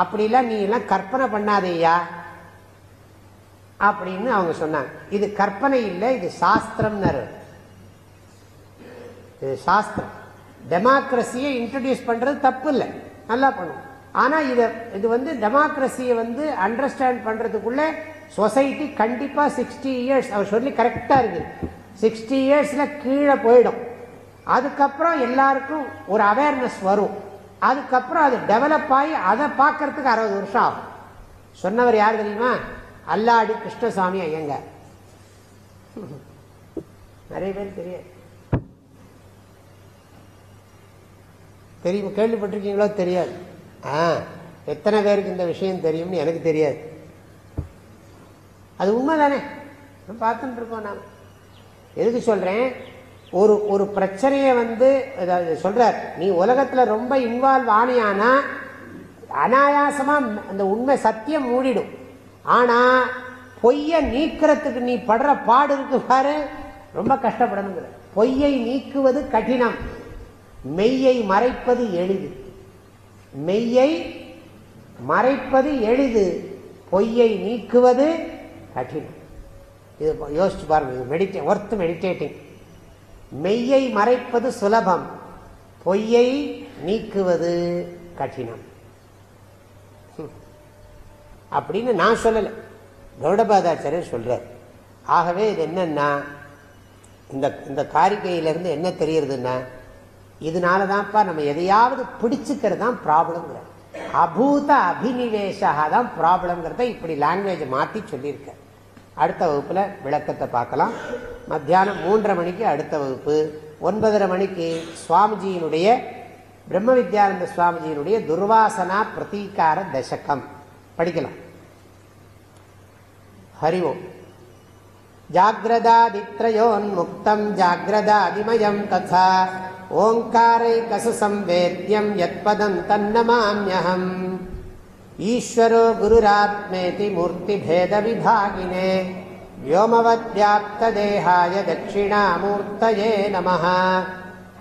அப்படிலாம் நீ எல்லாம் கற்பனை பண்ணாதேயா அப்படின்னு அவங்க சொன்னாங்க. இது கற்பனை இல்லை இது சாஸ்திரம்னு இது சாஸ்திரம். டெமோக்ரஸியை இன்ட்ரடியூஸ் பண்றது தப்பு இல்லை. நல்லா பண்ணும். ஆனா இதை இது வந்து டெமோக்ரஸியை வந்து அண்டர்ஸ்டாண்ட் பண்றதுக்குள்ள சொசைட்டி கண்டிப்பா சிக்ஸ்டி இயர்ஸ் அவர் சொல்லி கரெக்டா இருக்கு. சிக்ஸ்டி இயர்ஸ்ல கீழே போயிடும். அதுக்கப்புறம் எல்லாருக்கும் ஒரு அவேர்னஸ் வரும். அதுக்கப்புறம் அது டெவலப் ஆகி அதை பார்க்கறதுக்கு அறுபது வருஷம் ஆகும். சொன்னவர் யார் தெரியுமா? அல்லாடி கிருஷ்ணசாமி ஐயங்க. நிறைய பேர் தெரியாது தெரியும் கேள்விப்பட்டிருக்கீங்களோ தெரியாது. ஆ எத்தனை பேருக்கு இந்த விஷயம் தெரியும்னு எனக்கு தெரியாது. அது உண்மை தானே பார்த்துட்டு இருக்கோம் நான் எதுக்கு சொல்றேன்? ஒரு ஒரு பிரச்சனையை வந்து அதாவது சொல்றார் நீ உலகத்தில் ரொம்ப இன்வால்வ் ஆனியானா அனாயாசமாக அந்த உண்மை சத்தியம் மூடிடும். ஆனால் பொய்யை நீக்கிறதுக்கு நீ படுற பாடு இருக்கு பாரு ரொம்ப கஷ்டப்படணுங்கிற. பொய்யை நீக்குவது கடினம். மெய்யை மறைப்பது எளிது. மெய்யை மறைப்பது எளிது. பொய்யை நீக்குவது கடினம். இது யோசிச்சு பாருங்க மெடிடே ஒர்த் மெடிடேட்டிங் மெய்யை மறைப்பது சுலபம் பொய்யை நீக்குவது கடினம். அப்படின்னு நான் சொல்லலை. கௌடபாதாச்சாரியர் சொல்றார். ஆகவே இது என்னன்னா இந்த இந்த காரிக்கையிலேருந்து என்ன தெரியுதுன்னா இதனால தான்ப்பா நம்ம எதையாவது பிடிச்சுக்கிறது தான் ப்ராப்ளம்ங்கிற அபூத அபினிவேஷா தான் ப்ராப்ளம்ங்கிறத இப்படி லாங்குவேஜை மாற்றி சொல்லியிருக்க அடுத்த வகுப்பில் விளக்கத்தை பார்க்கலாம். மத்தியானம் மூன்றரை மணிக்கு அடுத்த வகுப்பு. ஒன்பதரை மணிக்கு சுவாமிஜியினுடைய பிரம்ம வித்யானந்த சுவாமிஜியினுடைய துர்வாசனா பிரதீகார தசகம். படிக்கலாம். ஹரி ஓம். ஜாகிரதாதித்ரயோன்முக்தம் ஜாகிரதாதிமயம் ததா. ஓங்காரை கசு சம்வேத்யம் யத்பதம் தன்னமாமியகம் ஈஸ்வரோ குருராத்மேதி மூர்த்தி பேத விபாகினே வியோமவத்யாப்தேகாய தட்சிணாமூர்த்தயே நம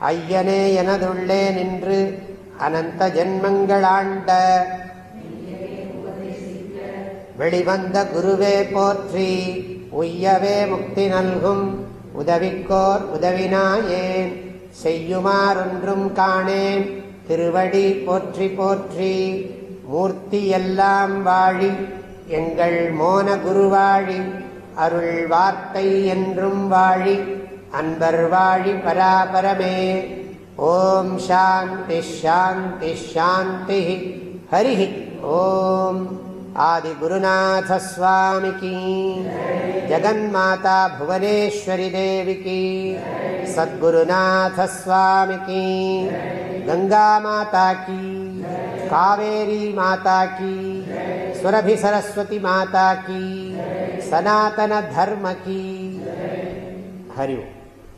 ஐயனே எனதுள்ளே நின்று அனந்த ஜென்மங்களாண்ட வெளிவந்த குருவே போற்றி உய்யவே முக்தி நல்கும் உதவிக்கோர் உதவினாயேன் செய்யுமாறொன்றும் காணேன் திருவடி போற்றி போற்றி மூர்த்தி எல்லாம் வாழி எங்கள் மோன குருவாழி அருள் வார்த்தை என்றும் வாழி அன்பர் வாழி பராபரமே ஓம் சாந்தி ஷாந்தி ஷாந்தி ஹரி ஓம் आदिगुरुनाथस्वामि की जगन्माता भुवनेश्वरि देवि की सद्गुरुनाथस्वामि की गङ्गामाता की कावेरी माता की सुरभि सरस्वती माता की सनातन धर्म की। हरि